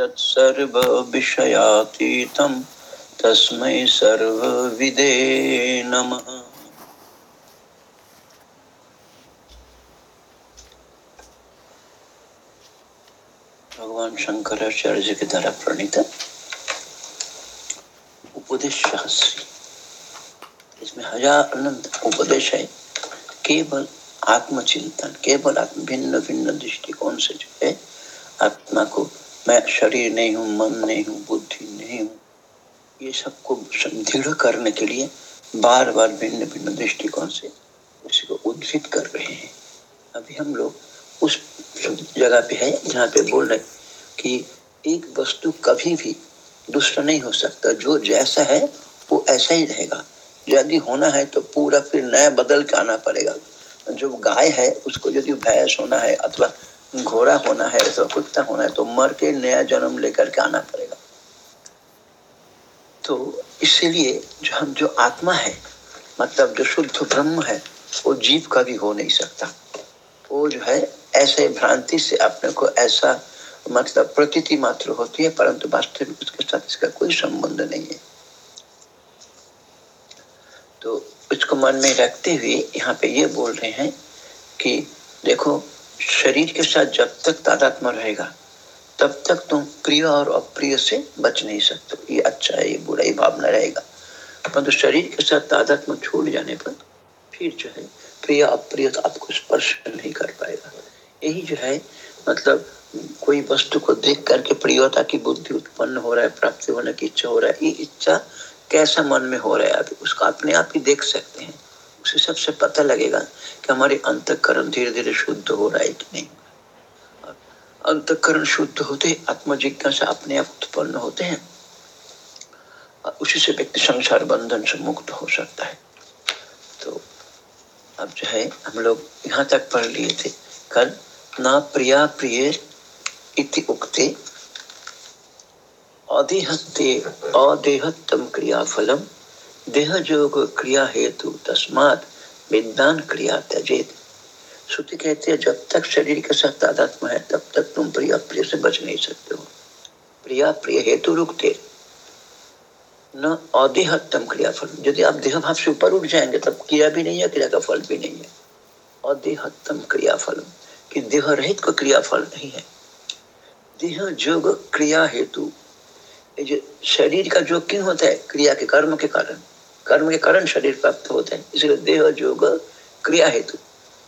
तत्सर्वविषयातीतं तस्मै नमः भगवान शंकराचार्य जी के द्वारा प्रणीत उपदेश शास्त्री इसमें हज़ार अनंत उपदेश है। केवल आत्मचिंतन, केवल आत्म भिन्न भिन्न दृष्टिकोण से जो है, आत्मा को मैं शरीर नहीं हूँ, मन नहीं हूँ, बुद्धि नहीं हूँ। ये सबको दृढ़ करने के लिए बार बार भिन्न भिन्न दृष्टिकोण से उसी को उद्धित कर रहे हैं। अभी हम लोग उस जगह पे है जहाँ पे बोल रहे कि एक वस्तु कभी भी दूसरा नहीं हो सकता। जो जैसा है, वो ऐसा ही रहेगा। यदि होना है तो पूरा फिर नया बदल के आना पड़ेगा। जो गाय है, उसको यदि भैंस होना है अथवा घोड़ा होना है तो कुत्ता होना है तो मर के नया जन्म लेकर के आना पड़ेगा। तो इसलिए जो हम, जो आत्मा है मतलब जो शुद्ध ब्रह्म है, वो जीव कभी हो नहीं सकता। वो जो है, ऐसे भ्रांति से अपने को ऐसा मतलब प्रतीति मात्र होती है, परंतु वास्तविक उसके साथ इसका कोई संबंध नहीं है। तो इसको मन में रखते हुए यहाँ पे ये बोल रहे हैं कि देखो शरीर के साथ जब तक तादात्मा रहेगा, तब तक तुम प्रिय और अप्रिय से बच नहीं सकते। ये अच्छा है, ये बुरा ही भावना रहेगा। परंतु शरीर के साथ तादात्मा छोड़ जाने पर फिर जो है, प्रिय, अप्रिय तो आपको स्पर्श नहीं कर पाएगा। यही जो है मतलब कोई वस्तु को देख करके प्रियता की बुद्धि उत्पन्न हो रहा है, प्राप्ति होने की इच्छा हो रहा है, ये इच्छा कैसा मन में हो रहा है अभी उसका अपने आप ही देख सकते हैं। उसे सबसे पता लगेगा कि हमारे अंतकरण धीरे धीरे शुद्ध हो रहा है कि नहीं। अंतकरण शुद्ध होते आत्म जिज्ञासा अपने आप उत्पन्न होते हैं। उसी से व्यक्ति संसार बंधन से मुक्त हो सकता है। तो अब जो है, हम लोग यहाँ तक पढ़ लिए थे। कल ना प्रिया प्रिय इति उक्ते अदेहत्ते अदेहत्तम क्रियाफलम। देह जोग क्रिया हेतु तस्मात विद्वान क्रिया त्यजेत श्रुति कहते हैं, जब तक शरीर के साथ तादात्मा है, तब तक तुम प्रिय प्रिय से बच नहीं सकते हो। प्रिया प्रिय हेतु रुकते। न अदेहत्तम क्रियाफल। यदि आप देह भाव से ऊपर उठ जाएँगे, तब क्रिया भी नहीं है, क्रिया का फल भी नहीं है। अदेहत्तम क्रियाफल। कि देह रहित को क्रियाफल नहीं है। देह जोग क्रिया हेतु जो शरीर का जो क्यों होता है, क्रिया के कर्म के कारण कर्म के कारण शरीर प्राप्त होता है। इसलिए देह, जोग, क्रिया हेतु।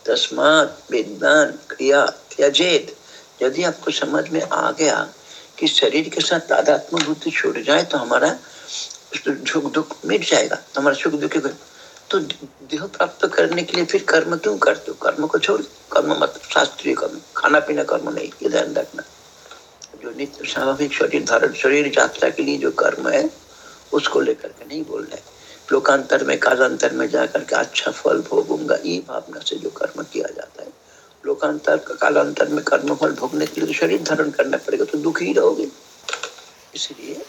तस्मात विज्ञान क्रिया त्यजेत यदि आपको समझ में आ गया कि शरीर के साथ तादात्म बुद्धि छूट जाए तो हमारा सुख दुख मिट जाएगा। तो हमारा सुख दुख तो देह प्राप्त करने के लिए फिर कर्म क्यों करते हो? कर्म को छोड़, कर्म मतलब शास्त्रीय कर्म। खाना पीना कर्म नहीं, ये ध्यान रखना। जो नित्य, स्वाभाविक शरीर, धारण शरीर, यात्रा के लिए जो कर्म है, उसको लेकर के नहीं बोल रहे। लोकांतर में, कालांतर में जाकर के अच्छा फल भोगूँगा। ये भावना से जो कर्म किया जाता है। लोकांतर कालांतर में कर्म फल भोगने के लिए तो शरीर धारण करना पड़ेगा तो दुखी ही रहोगे। इसलिए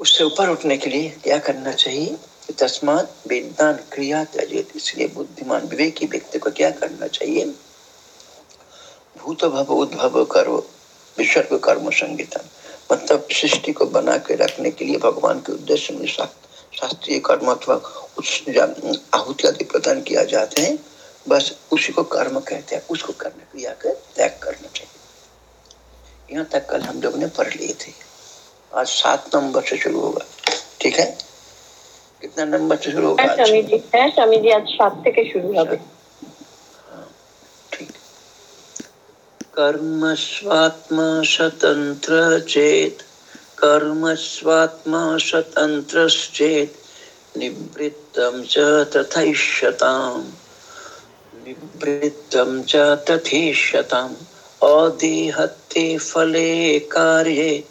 उससे ऊपर उठने के लिए क्या करना चाहिए? तस्मात वेदान क्रिया त्यजित। इसलिए बुद्धिमान विवेकी व्यक्ति को क्या करना चाहिए? भूत भव उद्भव करो। विसर्ग कर्म संगीतन मतलब सृष्टि को बना के रखने के लिए भगवान के उद्देश्य में शास्त्रीय कर्म अथवा उस आहुति आदि प्रदान किया जाते हैं बस उसी को कर्म कहते हैं। उसको कर्म क्रिया कर त्याग करना चाहिए। यहाँ तक कल हम लोग ने पढ़ लिए थे। आज सात नंबर से शुरू होगा। ठीक है? कितना नंबर से शुरू होगा? स्वामी जी स्वामी जी आज सात से शुरू होगा अच्छा। हाँ, कर्म स्वात्मा स्वतंत्र चेत कर्म स्वात्मा स्वतंत्र चेत निवृत्तम च तथैष्यताम। निवृत्तम च तथैष्यताम। अदेहत्ते फले कार्ये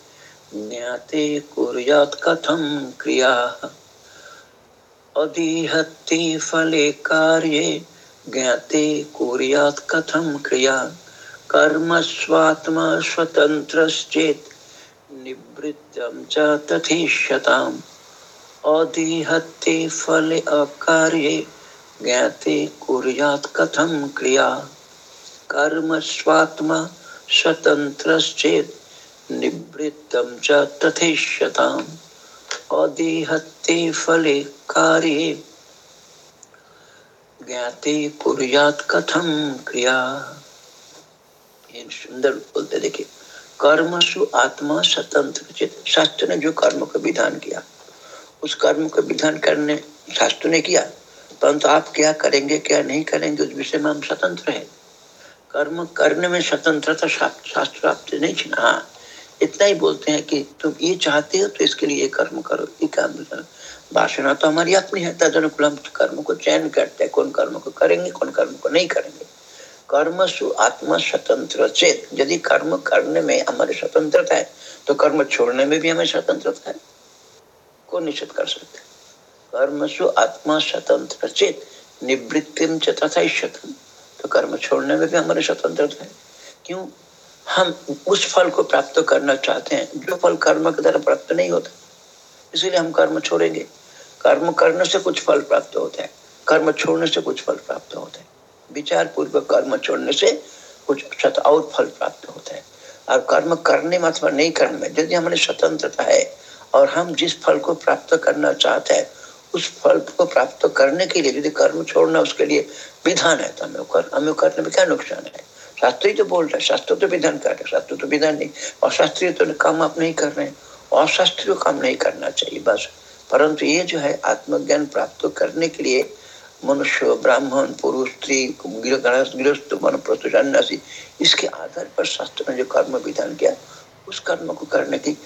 ज्ञाते कुर्यात् कथं क्रियाः। अदिहत्ते फले कार्ये ज्ञाते कुर्यात् कथं क्रिया। कर्म स्वात्मा स्वतन्त्रश्चेत् निवृत्तं च तथेष्यताम्। अदिहत्ते फले अकार्ये, ज्ञाते क्रिया। कर्म स्वात्मा स्वतन्त्रश्चेत् निवृत्तम च अदेहते फले कार्ये, ज्ञाते कुर्यात कथम क्रिया। सुंदर बोलते देखिए। कर्म सु आत्मा स्वतंत्र चित शास्त्र ने जो कर्म का विधान किया, उस कर्म का विधान करने शास्त्र ने किया, परंतु आप क्या करेंगे, क्या नहीं करेंगे, उस विषय में हम स्वतंत्र है। कर्म करने में स्वतंत्रता शास्त्र आपसे नहीं छीना हाँ इतना ही बोलते हैं कि तुम ये चाहते हो तो इसके लिए कर्म करो, ये काम वासना तो हमारी अपनी है, तदनुकूल हम कर्म को चयन करते हैं, कौन कर्म को करेंगे, कौन कर्म को नहीं करेंगे। कर्म सु आत्मा स्वतंत्र चेत। यदि कर्म करने में हमारी स्वतंत्रता है तो कर्म छोड़ने में भी हमें स्वतंत्रता है। कौन निश्चित कर सकते कर्म सु आत्मा स्वतंत्र चेत निवृत्तिम तथा तो कर्म छोड़ने में भी हमारी स्वतंत्रता है। क्यों? हम उस फल को प्राप्त करना चाहते हैं, जो फल कर्म के द्वारा प्राप्त नहीं होता। इसीलिए हम कर्म छोड़ेंगे। कर्म करने से कुछ फल प्राप्त होता है, कर्म छोड़ने से कुछ फल प्राप्त होता है। विचार पूर्वक कर्म छोड़ने से कुछ सत और फल प्राप्त होता है। और कर्म करने में अथवा नहीं करने में, यदि हमारी स्वतंत्रता है और हम जिस फल को प्राप्त करना चाहते हैं, उस फल को प्राप्त करने के लिए यदि कर्म छोड़ना उसके लिए विधान है तो हमें कर, हमें करने में क्या नुकसान है? शास्त्री तो बोल रहे हैं, शास्त्र तो विधान कर रहे शास्त्र तो विधान नहीं। और शास्त्रीय तो काम आप नहीं कर रहे हैं। अशास्त्रीय काम नहीं करना चाहिए, बस। परंतु ये जो है आत्मज्ञान प्राप्त करने के लिए मनुष्य, ब्राह्मण, पुरुष, स्त्री गृहस्थ मन सन्यासी, इसके आधार पर शास्त्र ने जो कर्म विधान किया, उस कर्म को करने की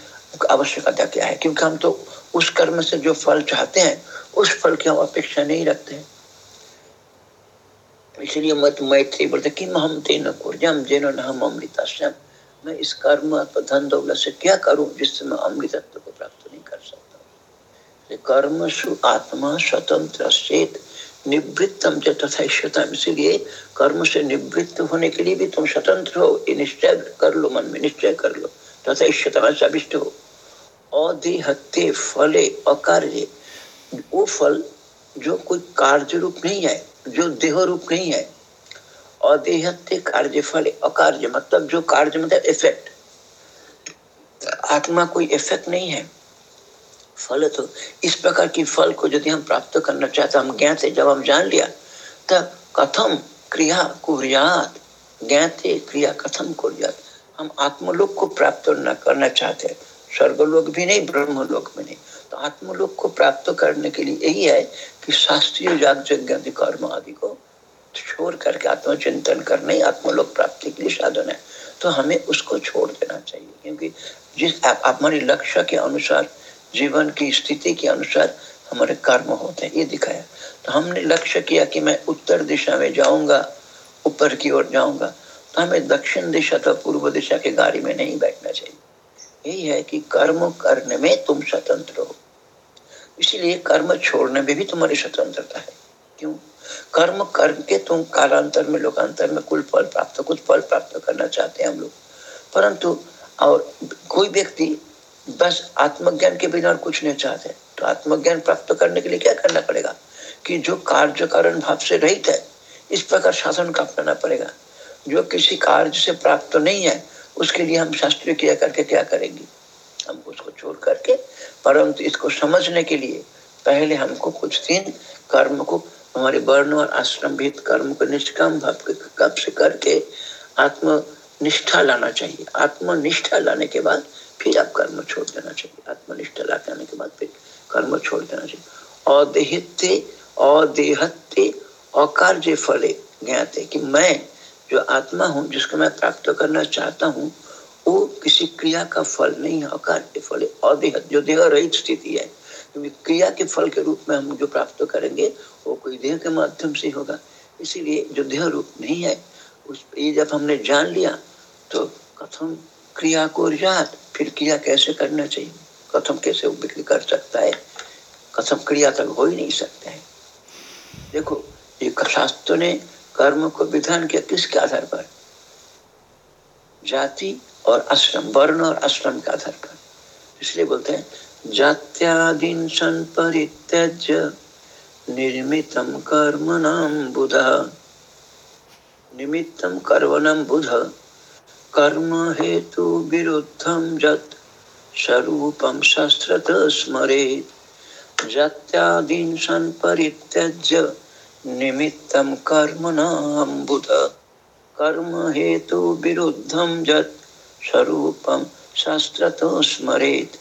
आवश्यकता क्या है? क्योंकि हम तो उस कर्म से जो फल चाहते हैं, उस फल की हम अपेक्षा नहीं रखते हैं। इसलिए मत मैत्री बोलते, कि हम तेन कुर्जम, जेनो न हम अमृताश्यम मैं इस कर्म धन दौलत से क्या करूँ, जिससे मैं अमृतत्व को प्राप्त नहीं कर सकता? कर्म सु आत्मा स्वतंत्र चेत निवृत्तम तथा इसलिए कर्म से निवृत्त होने के लिए भी तुम स्वतंत्र हो। ये निश्चय कर लो मन में, निश्चय कर लो। तथा अभिष्ट हो। अधिहत्य फले अकार्य। वो फल जो कोई कार्य रूप नहीं है, जो देह रूप नहीं है। अदेहत्य कार्य फल अकार्य मतलब जो कार्य मतलब इफ़ेक्ट आत्मा कोई इफ़ेक्ट नहीं है। फल तो इस प्रकार की फल को यदि हम प्राप्त करना चाहते हम ज्ञान से जब हम जान लिया, तब कथम क्रिया कुरियात। ज्ञाते क्रिया कथम कुरियात। हम आत्मलोक को प्राप्त न करना चाहते स्वर्गलोक भी नहीं ब्रह्म लोक में नहीं। तो आत्मलोक को प्राप्त करने के लिए यही है कि शास्त्रीय जाग यज्ञ कर्म आदि को छोड़ करके आत्मचिंतन करना ही आत्मलोक प्राप्ति के लिए साधन है। तो हमें उसको छोड़ देना चाहिए, क्योंकि जिस हमारे लक्ष्य के अनुसार जीवन की स्थिति के अनुसार हमारे कर्म होते हैं। ये दिखाया। तो हमने लक्ष्य किया कि मैं उत्तर दिशा में जाऊँगा, ऊपर की ओर जाऊँगा। तो हमें दक्षिण दिशा तो पूर्व दिशा के गाड़ी में नहीं बैठना चाहिए। यही है कि कर्म करने में तुम स्वतंत्र हो। इसलिए कर्म छोड़ने में भी तुम्हारी स्वतंत्रता है। क्यों? कर्म करके तुम कालांतर में, लोकांतर में कुल फल प्राप्त कुछ फल प्राप्त करना चाहते हैं हम लोग। परंतु और कोई व्यक्ति बस आत्मज्ञान के बिना कुछ नहीं चाहते। तो आत्मज्ञान प्राप्त करने के लिए क्या करना पड़ेगा? कि जो कार्य कारण भाव से रहित है, इस प्रकार शासन का अपनाना पड़ेगा। जो किसी कार्य से प्राप्त नहीं है, उसके लिए हम शास्त्रीय क्रिया करके क्या करेंगे? हम उसको छोड़ करके, परंतु इसको समझने के लिए पहले हमको कुछ दिन कर्म को, हमारे वर्ण और आश्रम भेद कर्म को निष्काम भाव के कब से करके आत्मनिष्ठा लाना चाहिए। आत्मनिष्ठा लाने के बाद फिर आप कर्म छोड़ देना चाहिए। आत्मनिष्ठा लाने के बाद फिर कर्म छोड़ देना चाहिए। अदेहत्य अदेहत्य अकार्य फले ज्ञाते कि मैं जो आत्मा हूँ, जिसको मैं प्राप्त करना चाहता हूँ, वो किसी क्रिया का फल नहीं है, अकार्य फल अदेह जो देह रहित स्थिति है, क्योंकि क्रिया के फल के रूप में हम जो प्राप्त करेंगे, वो कोई देह के माध्यम से होगा। इसीलिए जो देह रूप नहीं है, उस ये जब हमने जान लिया तो कथम क्रिया को जात फिर क्रिया कैसे करना चाहिए? कथम कैसे बिक्री कर सकता है? कथम क्रिया तक हो ही नहीं सकता है। देखो, ये शास्त्र ने कर्म को विधान किया किसके आधार पर? जाति और आश्रम, वर्ण और आश्रम के आधार पर। इसलिए बोलते हैं, जात्यादीन सन परित्यज्य, निर्मितम कर्म कर्मणाम बुध। निमित्तम कर्मणम बुध। कर्म हेतु विरुद्धम जत स्वरूपम शस्त्रत स्मरे जत्यादीन सन परित्यज्य निमित्तम कर्म नाम बुध। कर्म हेतु विरुद्धम जत स्वरूपम शस्त्रत स्मरेत।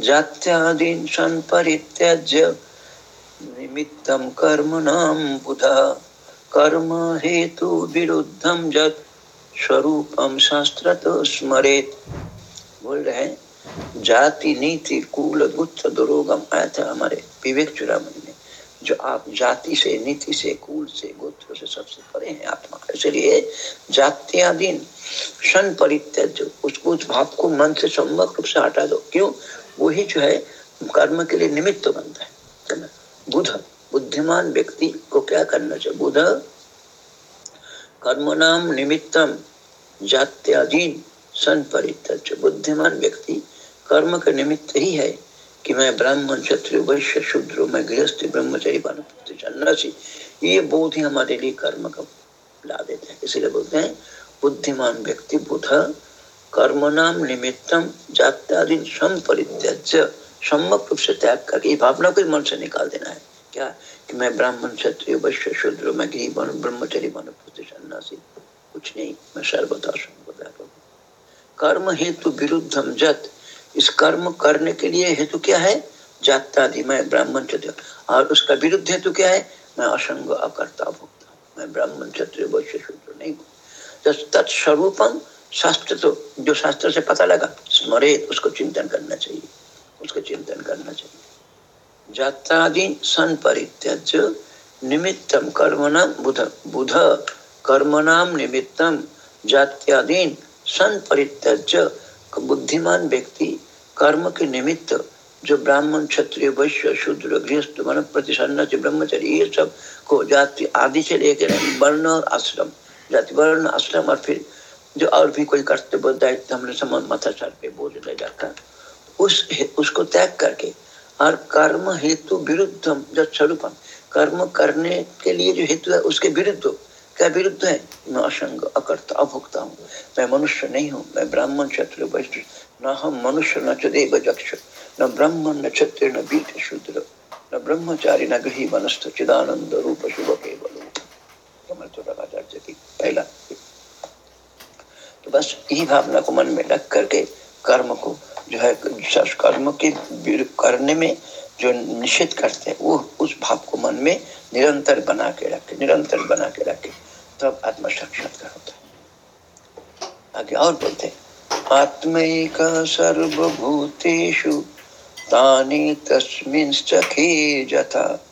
जात्यादीन सन परित्यज्य निमित्तम कर्म नाम बुध। कर्म हेतु विरुद्धम जत स्वरूपम शास्त्र तो स्मरेत। बोल रहे हैं, जाति नीति कुल गुच्छ दुरोगम आया था हमारे विवेक चुरामणि में जो आप जाति से, नीति से, कुल से गोत्र से सबसे परे हैं आत्मा। इसलिए जात्यादीन सन परित्यज उसको उस भाव को मन से सम्मक रूप से हटा दो। क्यों? वही जो है, कर्म के लिए निमित्त बनता है। बुध, बुद्धिमान व्यक्ति को क्या करना चाहिए? बुध कर्म नाम निमित्तम जात्याधीन सन परित बुद्धिमान व्यक्ति। कर्म का निमित्त ही है कि मैं ब्राह्मण, क्षत्रिय, वैश्य, शूद्र, मैं गृहस्थ, ब्रह्मचारी सन्यासी ये बोध ही हमारे लिए कर्म का ला देते हैं। इसलिए बोलते हैं, बुद्धिमान व्यक्ति बुध कर्म नाम निमित्तम जात्याधीन सम परित्याज्य सम्मक रूप से त्याग करके ये भावना को मन से निकाल देना है। क्या? कि मैं ब्राह्मण क्षत्रिय, वैश्य शूद्र, मैं गृह बन ब्रह्मचरी बन सन्यासी, कुछ नहीं, मैं सर्वथा कर्म हेतु विरुद्धम जत। इस कर्म करने के लिए हेतु क्या है? जात्यादि, मैं ब्राह्मण क्षत्रिय। और उसका विरुद्ध हेतु क्या है? मैं असंग अकर्ता भुगता मैं ब्राह्मण क्षत्रिय, वैश्य शूद्र नहीं तत्स्वरूपम शास्त्र तो जो शास्त्र से पता लगा स्मरे उसको चिंतन करना चाहिए। उसको चिंतन करना चाहिए। जात्रादि सन परित्यज निमित्तम कर्मणाम बुध बुध निमित्तम जात्यादीन सन परित्यज बुद्धिमान व्यक्ति कर्म के निमित्त जो ब्राह्मण, क्षत्रिय, वैश्य, शूद्र, गृहस्थ मन प्रतिशन्न ब्रह्मचर्य, ये सबको जाति आदि से लेकर वर्ण आश्रम, जाति वर्ण, आश्रम और फिर जो और भी कोई कर्तव्य, दायित्व हमने समान माथा सर पे बोझ ले जाता। उस उसको त्याग करके और कर्म हेतु विरुद्ध स्वरूपम कर्म करने के लिए जो हेतु है, उसके विरुद्ध क्या विरुद्ध है? मैं असंग, अकर्ता, अभुक्ता हूँ। मैं मनुष्य नहीं हूँ, मैं ब्राह्मण क्षत्र वैश्य न हम मनुष्य, न चदेव जक्ष। न ब्रह्म न क्षत्र न बीट शूद्र। न ब्रह्मचारी, न गृह, मनस्थ, चिदानंद रूप, शुभ, केवल पहला। तो बस यही भावना को मन में रख करके कर्म को, जो है कर्म के करने में जो निषेध करते हैं, वो उस भाव को मन में निरंतर बना के रखे, निरंतर बना के रखे, तब आत्म साक्षात्कार होता है। आगे और बोलते आत्मिक सर्वभूतेषु तानि तस्मिंश्चखे जथा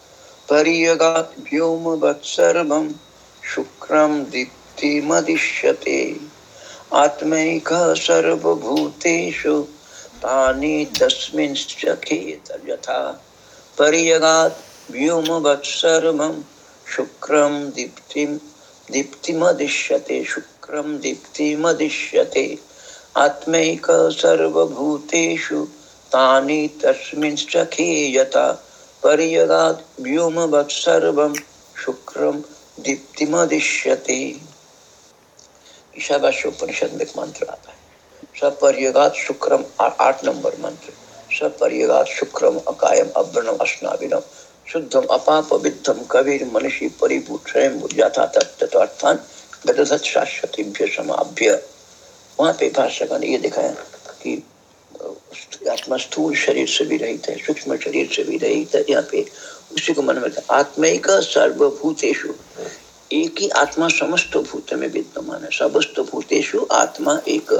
पर्यगात् व्योमवत् सर्वं शुक्रं दीप्तिमदिश्यते। आत्मैक सर्वभूतेषु तानि तस्मिंश्चखेत यथा। पर्यगात् व्योमवत् सर्वं शुक्रं दीप्तिं, दीप्तिमदिश्यते, शुक्रं दीप्तिमदिश्यते। आत्मैक सर्वभूतेषु तानि तस्मिंश्चखे यथा पर्यगात् व्योमवत् सर्वं शुक्रं दीप्तिमदिश्यते। ईशावास्योपनिषद में एक मंत्र आता है। सपर्यगात शुक्रम आठ नंबर मंत्र। सपर्यगात शुक्रम अकायम अव्रणम अस्नाविनम शुद्धम अपाप विद्धम कबीर मनुष्य परिभूत स्वयं तत्वार्थान गदधत शाश्वतीभ्य समाभ्य। वहाँ पे भाषा ने ये दिखाया कि आत्मा स्थूल शरीर से भी रहित है, सूक्ष्म शरीर से भी रहित है। यहाँ पे उसी को मन में आत्मिक सर्वभूतेषु। एक ही आत्मा समस्त भूत में विद्यमान है। समस्त भूतेषु आत्मा एक।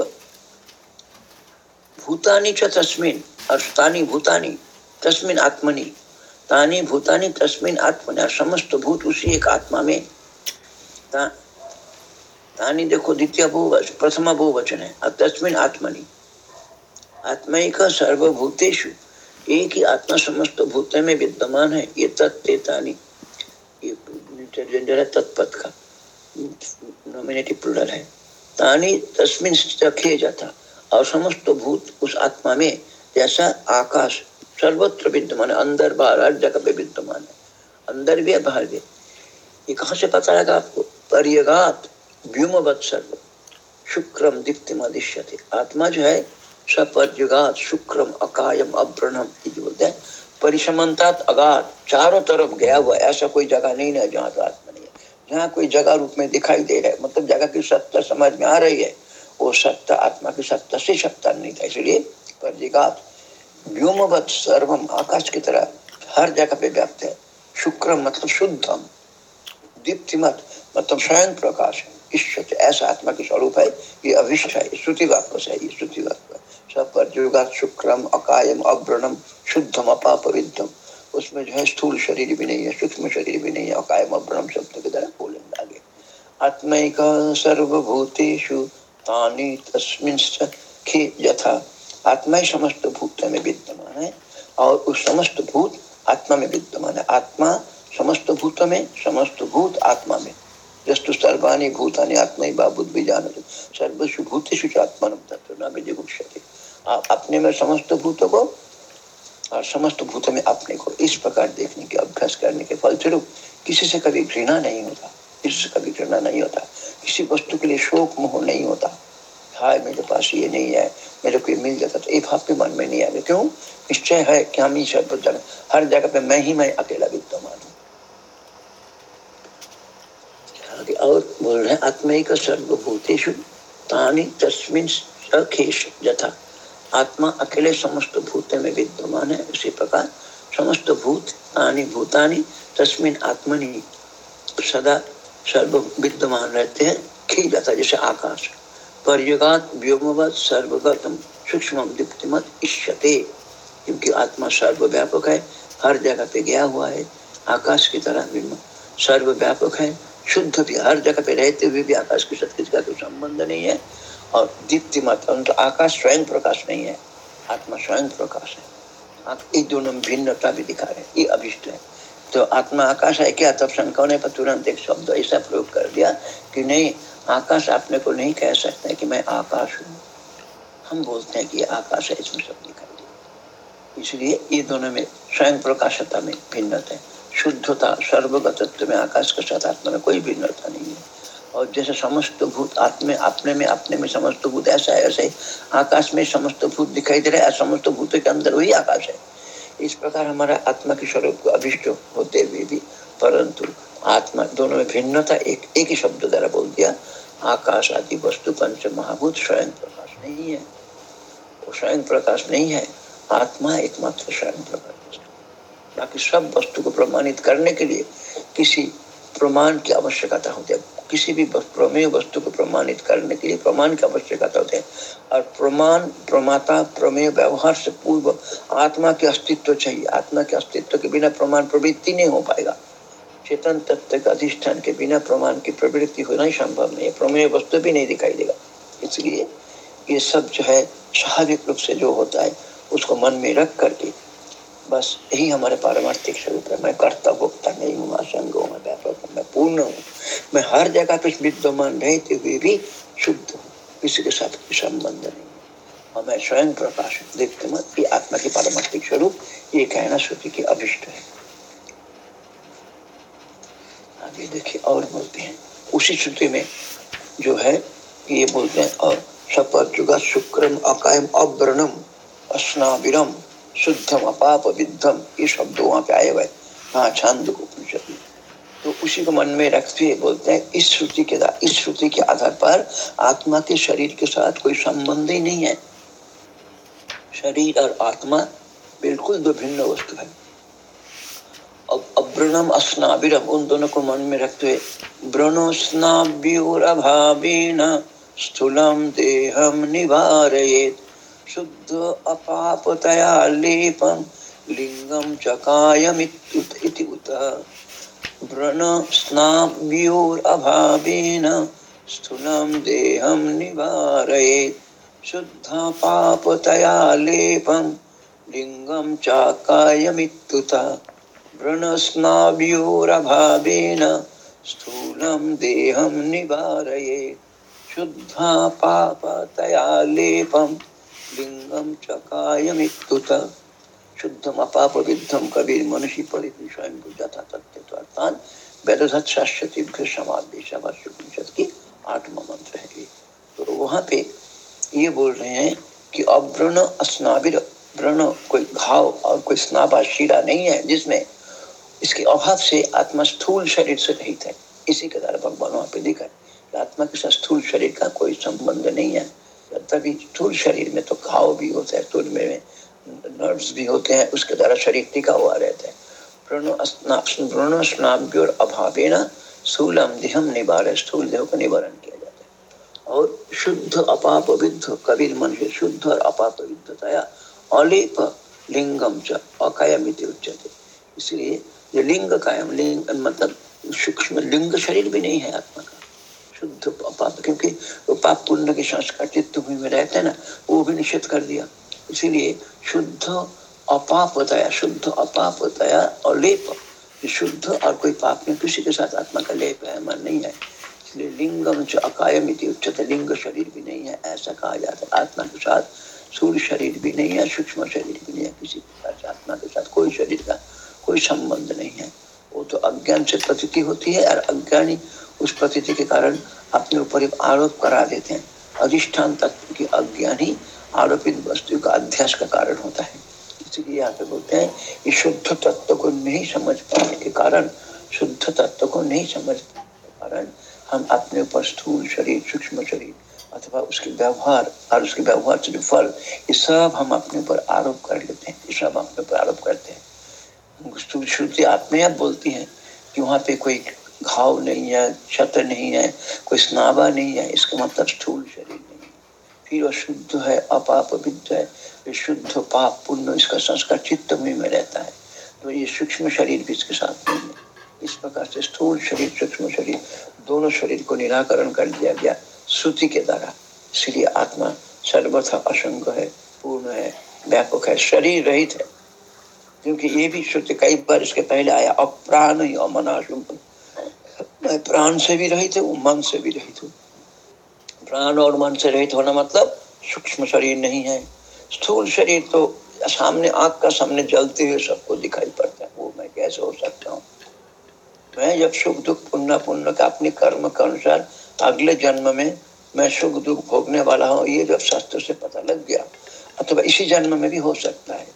भूतानी च तस्मिन और तानी भूतानी तस्मिन आत्मनि तानी भूतानी तस्मिन आत्मनि समस्त भूत उसी एक आत्मा में। ता, तानी देखो द्वितीय बहुवचन प्रथमा बहुवचन है तस्मिन आत्मनि। आत्मा का सर्वभूतेषु एक ही आत्मा समस्त भूत में विद्यमान है ये तत्ते तानी। जेंडर है तत्पद का। नॉमिनेटिव प्लूरल है। तानी तस्मिन रखे जाता। और समस्त भूत उस आत्मा में जैसा आकाश सर्वत्र विद्यमान है, अंदर बाहर, हर जगह पे विद्यमान है। अंदर भी है, बाहर भी ये कहाँ से पता लगा आपको? पर्यगात व्योमवत सर्व। शुक्रम दीप्तिमदिश्यते आत्मा जो है, सपर्युगात शुक्रम अकायम अव्रणम जो बोलते हैं परिसमंतात अगाध, चारों तरफ़ गया हुआ, ऐसा कोई जगह नहीं है जहाँ आत्मा नहीं है। जहाँ कोई जगह रूप में दिखाई दे रहा है मतलब जगह की सत्ता समझ में आ रही है, वो सत्ता, आत्मा की सत्ता से सत्ता नहीं था, इसलिए परिगात व्योमवत सर्वम, आकाश की तरह हर जगह पे व्याप्त है। शुक्रम मतलब शुद्धम, दीप्तिमत मतलब स्वयं प्रकाश है। ऐसा आत्मा के स्वरूप है, ये अभिष्ट है श्रुति वाक्य से ये श्रुति वाक्य। शुक्रम अकायम, अव्रणम, शुद्धम अपाप उसमें जो है स्थूल शरीर भी नहीं है, सूक्ष्म शरीर भी नहीं है, अकायम शब्द की तरह बोलेंगे आगे आत्मिक सर्वभूतेषु तानि तस्मिन् यथा। आत्मा ही समस्त भूत में विद्यमान है, और उस समस्त भूत आत्मा में विद्यमान है। आत्मा समस्त भूत में, समस्त भूत आत्मा में। जस्तु सर्वाणी भूतानि आत्मा ही बाबुद भी जान सर्वस्व भूतेषु आत्मा न विजिगुप्यते अपने में समस्त भूतों को और समस्त भूतों में अपने को इस प्रकार देखने के, अभ्यास करने के फलस्वरूप किसी से कभी घृणा नहीं होता, किसी कभी घृणा नहीं होता, किसी वस्तु के लिए शोक मोह नहीं होता। हाय, मेरे पास ये नहीं है, मेरे को ये मिल जाता तो एक भाव के मन में नहीं आएगा। क्यों? निश्चय है कि हम ही सर्व जगह हर जगह पे मैं ही मैं अकेला विद्यमान हूँ और बोल रहे आत्मिक सर्वभूतेषु तानि तस्मिन सखेश यथा। आत्मा अकेले समस्त भूत में विद्यमान है, उसी प्रकार समस्त भूत तानि भूतानि, तस्मिन आत्मनि सदा सर्व विद्यमान रहते हैं खी जाता जैसे आकाश। पर्यगात व्योमवत सर्वगतम सूक्ष्म दीप्तिमत इष्यते, क्योंकि आत्मा सर्वव्यापक है, हर जगह पे गया हुआ है, आकाश की तरह सर्वव्यापक है, शुद्ध भी, हर जगह पे रहते हुए भी आकाश के साथ किसका कोई संबंध नहीं है। और दीप्ति मत तो आकाश स्वयं प्रकाश नहीं है, आत्मा स्वयं प्रकाश है। आप ये दोनों भिन्नता भी दिखा रहे हैं, ये अभिष्ट है। तो आत्मा आकाश है क्या? तब शंका पर तुरंत एक शब्द ऐसा प्रयोग कर दिया कि नहीं, आकाश अपने को नहीं कह सकते कि मैं आकाश हूँ। हम बोलते हैं कि आकाश है, इसमें सब दिखाई दे इसलिए ये दोनों में स्वयं प्रकाशता में भिन्नता है। शुद्धता, सर्वगतत्व में आकाश के साथ आत्मा में कोई भिन्नता नहीं है। और जैसे समस्त भूत आत्मे अपने में अपने में समस्त भूत ऐसा है, ऐसे आकाश में समस्त भूत दिखाई दे रहा है, समस्त भूतों के अंदर वही आकाश है। इस प्रकार हमारा आत्मा के स्वरूप को अभिष्ट होते हुए भी, परंतु आत्मा दोनों में भिन्नता एक एक ही शब्द द्वारा बोल दिया, आकाश आदि वस्तु पंच महाभूत स्वयं प्रकाश नहीं है। वो स्वयं प्रकाश नहीं है, आत्मा एकमात्र स्वयं प्रकाश बाकी सब वस्तु को प्रमाणित करने के लिए किसी प्रमाण की आवश्यकता होती है। किसी भी प्रमेय वस्तु को प्रमाणित करने के लिए प्रमाण की आवश्यकता होती है। और प्रमाण, प्रमाता, प्रमेय व्यवहार से पूर्व आत्मा के अस्तित्व चाहिए। आत्मा के अस्तित्व के बिना प्रमाण प्रवृत्ति नहीं हो पाएगा। चेतन तत्व के अधिष्ठान के बिना प्रमाण की प्रवृत्ति होना ही संभव नहीं है। प्रमेय वस्तु भी नहीं दिखाई देगा। इसलिए ये सब जो है स्वाभाविक रूप से जो होता है, उसको मन में रख करके बस यही हमारे पारमार्थिक स्वरूप है। मैं कर्ता भोक्ता नहीं हूँ, असंग हूँ, मैं व्यापक हूँ, मैं पूर्ण हूँ। मैं हर जगह पे विद्यमान रहते हुए भी शुद्ध हूँ। किसी के साथ कोई संबंध नहीं। और मैं स्वयं प्रकाश देखते मत ये आत्मा की पारमार्थिक स्वरूप, ये कहना श्रुति की अभिष्ट है। आगे देखिए, और बोलते हैं। उसी श्रुति में जो है, ये बोलते हैं, और सपद जुगा शुक्रम अकायम अव्रणम अस्नाविरम। शुद्धम अपाप विद्धम ये शब्द वहाँ पे आए हुए हाँ छांद उपनिषद में तो उसी को मन में रखते बोलते हैं, इस श्रुति के इस श्रुति के आधार पर आत्मा के शरीर के साथ कोई संबंध ही नहीं है। शरीर और आत्मा बिल्कुल दो भिन्न वस्तु है। अब अव्रणम अस्नाविरम उन दोनों को मन में रखते हुए व्रणोस्नाव्यूरभावेन स्थूलम देहम निवारयेत। शुद्ध अपापतया लेपम लिंगम चकायमिति उत। व्रण स्नाव्योरभावेन स्थूलं देहं निवारयेत् शुद्धपापतया लेपं लिङ्गं चाकायमित्युत। व्रणस्नाव्योरभावेन स्थूलं देहं निवारयेत् शुद्धापापतया लेपं लिंगम चकायमित्युत शुद्धम अपाप विद्धम कबीर मनुष्य परिधि स्वयं को अर्थात वेदधत शाश्वती समाधि की आठवा मंत्र है तो वहाँ पे ये बोल रहे हैं कि अव्रण स्नाविर व्रण कोई घाव और कोई स्नाबा शीरा नहीं है जिसमें इसके अभाव से आत्मा स्थूल शरीर से रहित है। इसी के द्वारा भगवान वहाँ पे दिखा आत्मा के साथ स्थूल शरीर का कोई संबंध नहीं है। तभी स्थूल शरीर में तो घाव भी होता है स्थूल में नर्व्स भी होते हैं, उसके द्वारा शरीर टिका हुआ रहता है। व्रण स्नाभ्योर अभावेन स्थूलम देहम निवार स्थूल देह का निवारण किया जाता है। और शुद्ध, अपाप विद्ध, कबीर मन से शुद्ध और अपाप विद्धतया अलेप लिंगम च अकायम उच्चते इसलिए ये लिंग कायम, लिंग मतलब सूक्ष्म लिंग शरीर भी नहीं है आत्मा का। शुद्ध पाप, क्योंकि पाप पुण्य के संस्कार चित्त में रहते हैं ना, वो भी निषेध कर दिया। इसीलिए शुद्ध अपाप बताया शुद्ध अपाप बताया और लेप। शुद्ध और कोई पाप नहीं, किसी के साथ आत्मा का लेप है, मन नहीं है। इसलिए लिंगम जो अकायम उच्चते लिंग शरीर भी नहीं है, ऐसा कहा जाता है। आत्मा के साथ सूर्य शरीर भी नहीं है, सूक्ष्म शरीर भी नहीं है, किसी प्रकार आत्मा के साथ कोई शरीर का कोई संबंध नहीं है। वो तो अज्ञान से प्रतीति होती है और अज्ञानी उस प्रतीति के कारण अपने ऊपर एक आरोप करा देते हैं। अधिष्ठान तत्व की अज्ञानी आरोपित वस्तु का अध्यास का कारण होता है। इसलिए यहाँ पे बोलते हैं कि शुद्ध तत्व को नहीं समझ पाने के कारण, शुद्ध तत्व को नहीं समझ पाने के कारण हम अपने ऊपर स्थूल शरीर, सूक्ष्म शरीर अथवा उसके व्यवहार और उसके व्यवहार से जो फल, ये सब हम अपने ऊपर आरोप कर लेते हैं। ये सब अपने ऊपर आरोप करते हैं। श्रुति अपने आप बोलती है कि वहाँ पे कोई घाव नहीं है क्षत नहीं है, कोई स्नावा नहीं है, इसका मतलब स्थूल शरीर नहीं है। फिर वह शुद्ध है, अपाप विद्ध है शुद्ध पाप पुण्य इसका संस्कार चित्त में रहता है। तो ये सूक्ष्म शरीर भी इसके साथ नहीं है। इस प्रकार से स्थूल शरीर, सूक्ष्म शरीर, दोनों शरीर को निराकरण कर दिया गया श्रुति के द्वारा। इसलिए आत्मा सर्वथा असंग है, पूर्ण है, व्यापक है, शरीर रहित है। क्योंकि ये भी श्रुति कई बार इसके पहले आया, अप्राण ही अमना मैं प्राण से भी रहित हूँ, मन से भी रहित हूँ। प्राण और मन से रहित होना मतलब सूक्ष्म शरीर नहीं है। स्थूल शरीर तो सामने आग का सामने जलते हुए सबको दिखाई पड़ता है। वो मैं कैसे हो सकता हूँ? मैं जब सुख दुख पुण्य पुण्य का अपने कर्म के अनुसार अगले जन्म में मैं सुख दुख भोगने वाला हूँ, ये जब शास्त्र से पता लग गया, अथवा इसी जन्म में भी हो सकता है।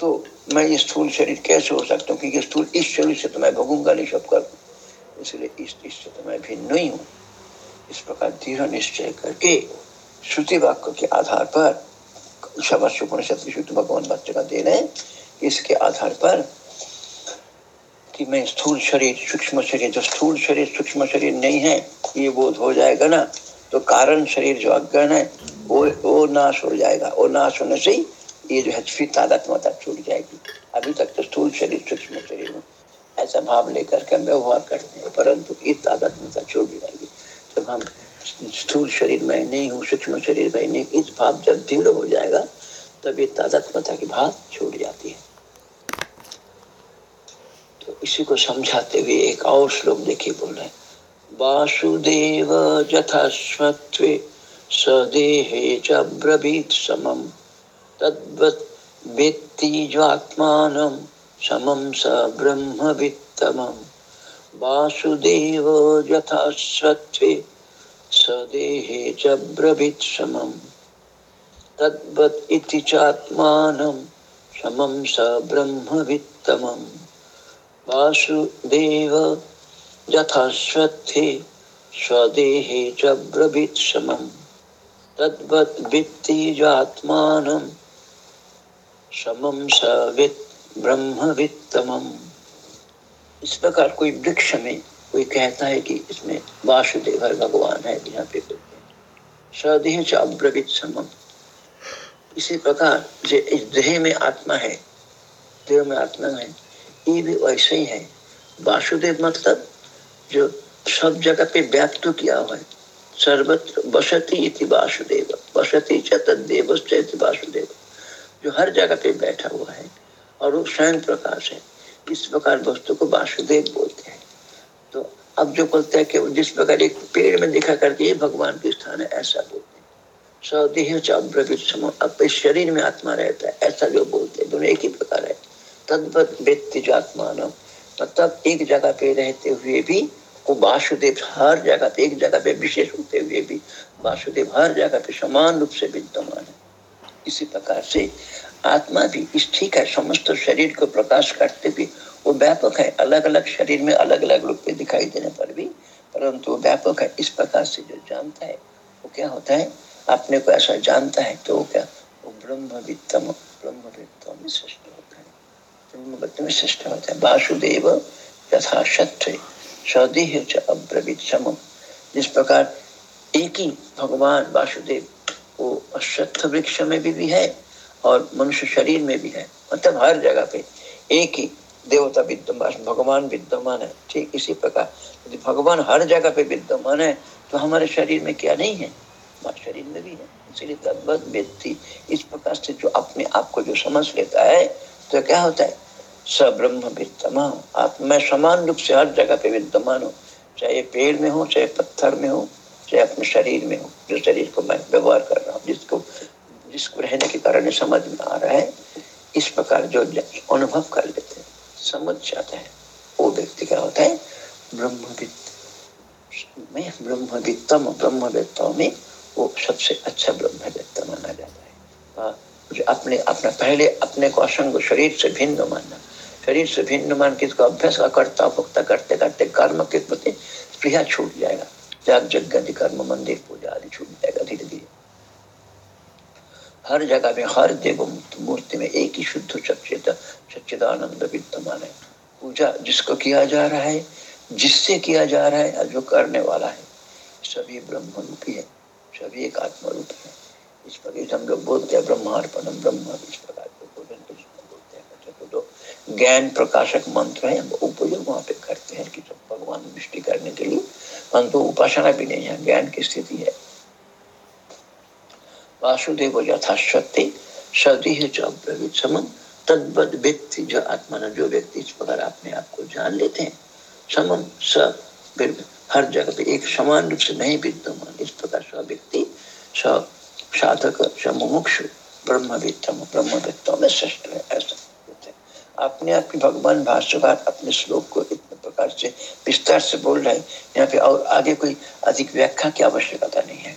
तो मैं ये स्थूल शरीर कैसे हो सकता हूँ? क्योंकि स्थूल इस शरीर से तो मैं भोगूँगा नहीं, सब कर इसलिए इस इससे तो मैं भिन्न नहीं हूँ। इस प्रकार दृढ़ निश्चय करके श्रुति वाक्य के आधार पर भगवान बच्चे का दे रहे इसके आधार पर कि मैं स्थूल शरीर, सूक्ष्म शरीर, जो स्थूल शरीर, सूक्ष्म शरीर नहीं है, ये बोध हो जाएगा ना तो कारण शरीर जो अज्ञान है, वो वो नाश हो जाएगा। वो नाश होने से ही ये जो है फिर तादात्मता छूट जाएगी। अभी तक तो स्थूल शरीर, सूक्ष्म शरीर ऐसा भाव लेकर के हम व्यवहार करते हैं, परंतु ये तादात्मता छूट जाएगी। जब हम स्थूल शरीर में नहीं हूँ, सूक्ष्म शरीर में नहीं, इस भाव जब दृढ़ हो जाएगा, तब ये तादात्मता की भाव छूट जाती है। तो इसी को समझाते हुए एक और श्लोक देखिए, बोल रहे वासुदेव यथाश्वत्वे सदेहे च ब्रवीत समम तद्वत् वेत्ति ज्वात्मानं समं स ब्रह्मवित्तमं। वासुदेव यथाश्वत्वे सदेहे च ब्रवीत समम तद्वत् इति चात्मानं, समं स ब्रह्मवित्तमम् वासुदेव यथाश्वत्थे स्वदेहे च ब्रवीत् समम् तद्वत् वित्ति जात्मानं समम सवित ब्रह्मवित्तमम्। इस प्रकार कोई वृक्ष में कोई कहता है कि इसमें वासुदेव भगवान है, यहाँ पे सदेह च अब्रवीत समम इसी प्रकार जो इस देह में आत्मा है, देह में आत्मा है, ये भी वैसे ही है। वासुदेव मतलब जो सब जगह पे व्याप्त किया हुआ है। सर्वत्र बसती इति वासुदेव बसती चतदेव वासुदेव। जो हर जगह पे बैठा हुआ है और वो स्वयं प्रकाश है। इस प्रकार वस्तु को वासुदेव बोलते हैं। तो अब जो बोलते हैं कि जिस प्रकार एक पेड़ में दिखा करके भगवान के स्थान है, ऐसा बोलते हैं। सौदेह अपने शरीर में आत्मा रहता है, ऐसा जो बोलते हैं, दोनों एक ही प्रकार है। तद्वत व्यक्ति जात्मान मतलब एक जगह पे रहते हुए भी, वो वासुदेव हर जगह पे, एक जगह पे विशेष होते हुए भी, वासुदेव हर जगह पे समान रूप से विद्यमान है। इसी प्रकार से आत्मा भी इस ठीक है समस्त शरीर को प्रकाश करते भी वो व्यापक है। अलग अलग शरीर में अलग अलग रूप में दिखाई देने पर भी परंतु वो व्यापक है इस प्रकार से जो जानता है वो क्या होता है? अपने को ऐसा जानता है तो वो क्या? वो ब्रह्म वित्तम ब्रह्म वित्तम में श्रेष्ठ होता है। ब्रह्मवित्त में श्रेष्ठ होता है। वासुदेव यथा सत्य सदेह अब्रवीत समम जिस प्रकार एक ही भगवान वासुदेव वो अश्वत्थ वृक्ष में भी, भी है और मनुष्य शरीर में भी है। मतलब हर जगह पे एक ही देवता विद्यमान, भगवान विद्यमान है। ठीक इसी प्रकार, यदि भगवान हर जगह पे विद्यमान है तो हमारे शरीर में क्या नहीं है? हमारे शरीर में भी है। इसलिए तद्वत व्यक्ति इस प्रकार से जो अपने आप को जो समझ लेता है तो क्या होता है? स ब्रह्म विद्यमान आप मैं समान रूप से हर जगह पे विद्यमान हूँ। चाहे पेड़ में हो, चाहे पत्थर में हो, चाहे अपने शरीर में हो। जो शरीर को मैं व्यवहार कर रहा हूँ, जिसको जिसको रहने के कारण समझ में आ रहा है इस प्रकार जो अनुभव कर लेते हैं समझ जाता है वो व्यक्ति क्या होता है? ब्रह्मविद। में ब्रह्मवित्तम ब्रह्मवित्तों में वो सबसे अच्छा ब्रह्मवित्त माना जाता है। हाँ, अपने अपना पहले अपने को असंग शरीर से भिन्न मानना। शरीर से भिन्न मान के अभ्यास का करता भुगता करते करते कर्म के प्रति स्प्रिया छूट जाएगा। जाग जग कर्म मंदिर पूजा आदि छूट जाएगा धीरे धीरे हर जगह में, हर देव मूर्ति में एक ही शुद्ध सच्चित सच्चिदानंद विद्यमान है। पूजा जिसको किया जा रहा है, जिससे किया जा रहा है जो करने वाला है, सभी ब्रह्म रूपी है, सभी एक आत्मा रूपी है। इस प्रकार हम लोग बोलते हैं, ब्रह्मार्पणम ब्रह्म। इस प्रकार के भोजन बोलते हैं तो ज्ञान प्रकाशक मंत्र है, हम उपयोग वहाँ पे करते हैं कि सब भगवान दृष्टि करने के लिए। परंतु उपासना भी नहीं है, ज्ञान की स्थिति है। वासुदेव यथाशक्ति सदी समम तद्वत व्यक्ति जो आत्मा जो व्यक्ति इस प्रकार अपने आप को जान लेते हैं। समम स हर जगह पे एक समान रूप से नहीं विद्यमान इस प्रकार स व्यक्ति, स साधक, स मुमुक्ष, ब्रह्म वित्तम ब्रह्म वित्तम में श्रेष्ठ है, ऐसा अपने आप की भगवान भाष्यकार अपने श्लोक को इतने प्रकार से विस्तार से बोल रहे हैं। यहाँ पे और आगे कोई अधिक व्याख्या की आवश्यकता नहीं है।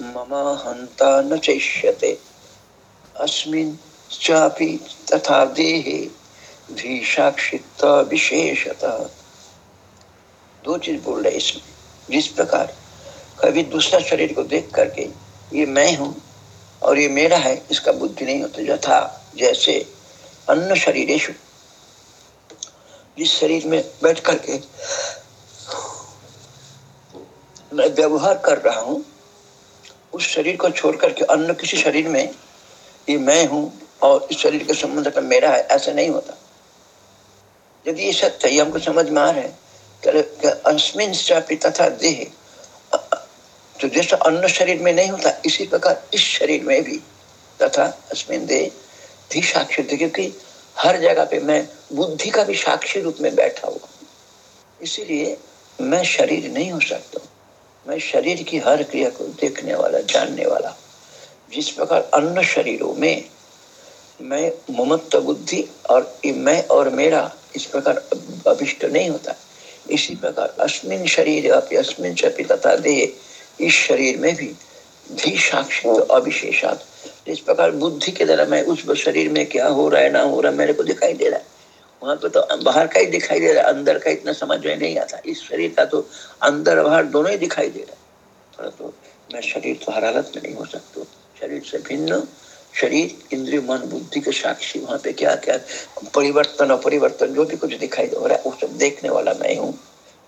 मम न अस्मिन् चापि तथा देहे दो चीज़ बोल रहे इसमें। जिस प्रकार कभी दूसरा शरीर को देख करके ये मैं हूँ और ये मेरा है, इसका बुद्धि नहीं होता, यथा जैसे अन्य शरीरेश जिस शरीर में बैठ करके मैं व्यवहार कर रहा हूँ उस शरीर को छोड़ करके अन्य किसी शरीर में ये मैं हूँ और इस शरीर के संबंध का मेरा है, ऐसा नहीं होता। यदि ये सत्य है हमको समझ में आ रहा है अस्मिन तथा देह। तो जैसा अन्य शरीर में नहीं होता, इसी प्रकार इस शरीर में भी तथा अस्मिन देह भी साक्षी क्योंकि हर जगह पे मैं बुद्धि का भी साक्षी रूप में बैठा हुआ इसीलिए मैं शरीर नहीं हो सकता। मैं शरीर की हर क्रिया को देखने वाला, जानने वाला, जिस प्रकार अन्य शरीरों में मैं ममत्व बुद्धि और मैं और मेरा इस प्रकार अभिष्ट नहीं होता। इसी प्रकार अस्मिन शरीर अस्मिन चपी तथा देह, इस शरीर में भी धी साक्षी तो अविशेषात। इस प्रकार बुद्धि के द्वारा मैं उस शरीर में क्या हो रहा है, ना हो रहा है, मेरे को दिखाई दे रहा है। वहाँ पे तो बाहर का ही दिखाई दे रहा है, अंदर का इतना समझ में नहीं आता। इस शरीर का तो अंदर बाहर दोनों ही दिखाई दे रहा है। परंतु तो मैं शरीर तो हर हालत में नहीं हो सकता शरीर से भिन्न, शरीर, इंद्रिय, मन, बुद्धि के साक्षी, वहाँ पे क्या क्या परिवर्तन, अपरिवर्तन, जो भी कुछ दिखाई दे रहा है, वो सब देखने वाला मैं हूँ।